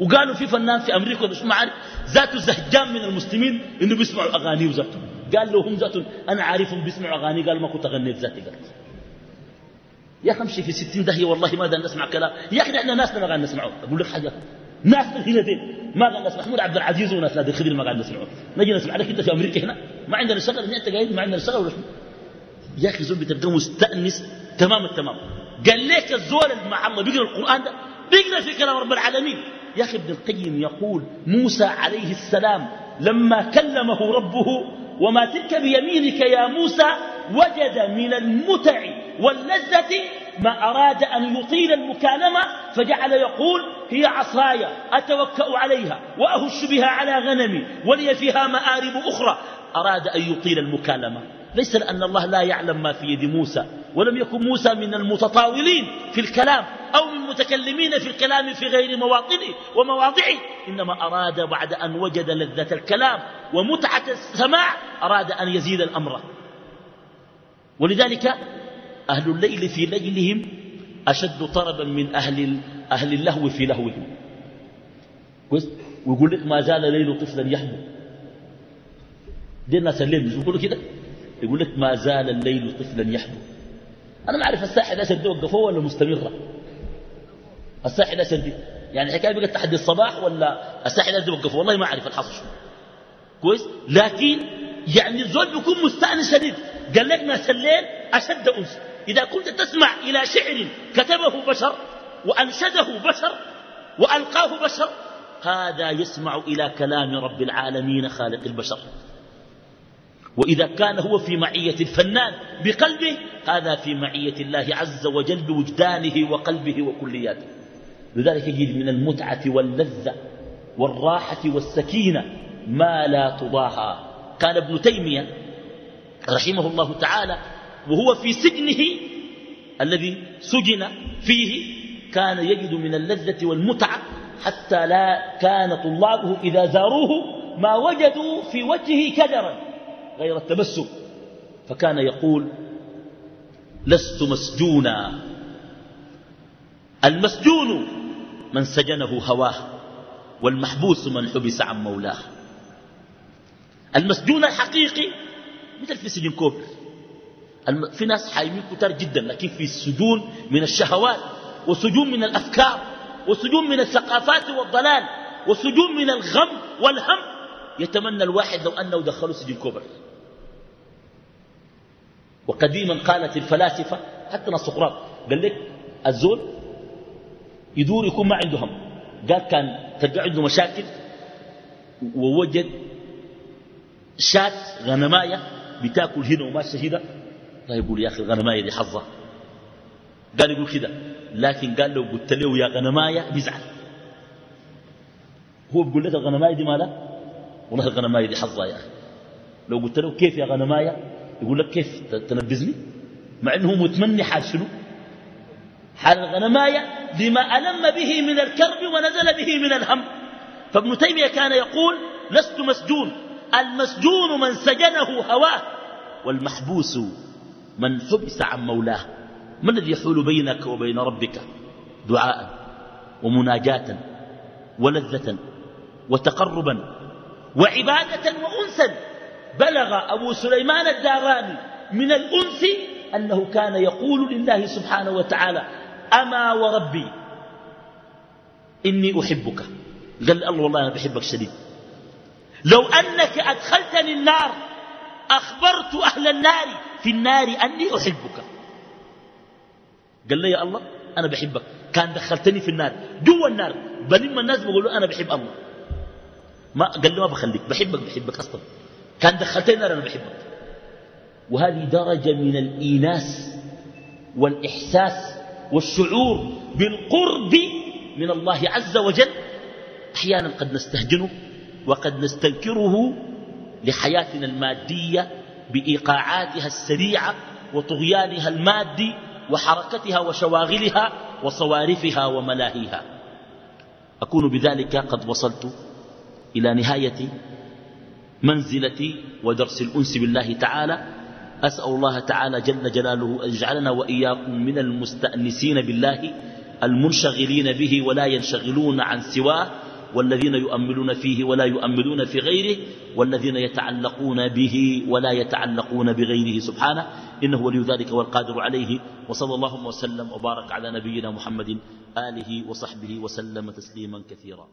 وقالوا في فنان في أمريكا مش ما عارف ذاته زهجان من المسلمين إنه بيسمعوا اغاني وذاته. قال له هم ذاتهم أنا عارفهم بيسمعوا اغاني قال ما كنت أغنيت ذاتي قال. يا أخي امشي في ستين دهيه والله ما دان نسمع كلام. يا أخي إحنا ناس ما قاعد نسمعه أقول لك حاجة. ناس هنا دين ما قاعد نسمع. محمود عبد العزيز وناس نادي الخدير ما قاعد نسمعه نجي نسمع. لك أنت في أمريكا هنا؟ ما عندنا شغل. أنت قاعد ما عندنا شغل. يا أخي زول بتبقى مستأنس تمام التمام قال لك الزول مع الله بيقرأ القرآن ده؟ بيقرأ في كلام رب العالمين. يا أخي ابن القيم يقول موسى عليه السلام لما كلمه ربه وما تلك بيمينك يا موسى وجد من المتع واللذة ما أراد أن يطيل المكالمة فجعل يقول هي عصاي أتوكأ عليها وأهش بها على غنمي ولي فيها مآرب أخرى. أراد أن يطيل المكالمة. ليس لأن الله لا يعلم ما في يد موسى ولم يكن موسى من المتطاولين في الكلام أو من المتكلمين في الكلام في غير مواطنه ومواضعه. إنما أراد بعد أن وجد لذة الكلام ومتعة السماع أراد أن يزيد الأمر. ولذلك أهل الليل في ليلهم أشد طربا من أهل, أهل اللهو في لهوهم. ويقول لك ما زال ليل طفلا يحبو دي الناس الليل يقولوا كده؟ يقول لك ما زال الليل طفلا يحبو أنا ما أعرف الساحة ده دي وقفوه ولا مستمرة؟ الساحة ده دي. يعني حكاية بقت تحدي الصباح ولا الساحة ده وقفوه والله ما أعرف الحصر شو. كويس؟ لكن يعني الزول بيكون مستأنس شديد. قال لك ناس الليل أشد أنس. إذا كنت تسمع إلى شعر كتبه بشر وأنشده بشر وألقاه بشر هذا يسمع إلى كلام رب العالمين خالق البشر. وإذا كان هو في معية الفنان بقلبه هذا في معية الله عز وجل بوجدانه وقلبه وكلياته. لذلك يجد من المتعة واللذة والراحة والسكينة ما لا تضاهى. كان ابن تيمية رحمه الله تعالى وهو في سجنه الذي سجن فيه كان يجد من اللذة والمتعة حتى لا كان طلابه إذا زاروه ما وجدوا في وجهه كدرا غير التبسم. فكان يقول لست مسجونا. المسجون من سجنه هواه والمحبوس من حبس عن مولاه. المسجون الحقيقي مثل في سجن كوبر في ناس حايمين كتار جدا لكن في سجون من الشهوات وسجون من الأفكار وسجون من الثقافات والضلال وسجون من الغم والهم. يتمنى الواحد لو أنه دخلوا سجن كوبر وقديما قالت الفلاسفة حتى سقراط قال لك الزول يدور يكون ما عنده هم. قال كان تلقى عنده مشاكل ووجد شات غنماية بتاكل هنا وماشية هنا لا يقول يا أخي الغنماية دي حظة قال يقول كده. لكن قال لو قلت له يا غنماية بيزعل. هو بيقول لك الغنماية دي مالها والله الغنماية دي حظة يا أخي. لو قلت له كيف يا غنماية؟ يقول لك كيف؟ تنبذني مع إنه متمني حال شنو؟ حال الغنماية لما ألم به من الكرب ونزل به من الهم. فابن تيمية كان يقول لست مسجون. المسجون من سجنه هواه والمحبوس من حبس عن مولاه. ما الذي يحول بينك وبين ربك؟ دعاء ومناجاة ولذة وتقربا وعبادة وأنسا. بلغ أبو سليمان الداراني من الأنس أنه كان يقول لله سبحانه وتعالى أما وربي إني أحبك. قال الله والله أنا بحبك شديد. لو أنك أدخلتني النار أخبرت أهل النار في النار أني أحبك. قال لي يا الله أنا بحبك. كان دخلتني في النار جوا النار. بلما الناس بيقولوا أنا بحب الله. ما قال له ما بخليك بحبك بحبك أصلا. كان دخلتني النار أنا بحبك. وهذه درجة من الإيناس والإحساس والشعور بالقرب من الله عز وجل. أحيانا قد نستهجنه وقد نستنكره لحياتنا المادية بإيقاعاتها السريعة وطغيانها المادي وحركتها وشواغلها وصوارفها وملاهيها. أكون بذلك قد وصلت إلى نهاية منزلتي ودرس الأنس بالله تعالى. أسأل الله تعالى جل جلاله أن يجعلنا وإياكم من المستأنسين بالله المنشغلين به ولا ينشغلون عن سواه. والذين يؤملون فيه ولا يؤملون في غيره والذين يتعلقون به ولا يتعلقون بغيره سبحانه إنه ولي ذلك والقادر عليه وصلى الله وسلم وبارك على نبينا محمد آله وصحبه وسلم تسليما كثيرا.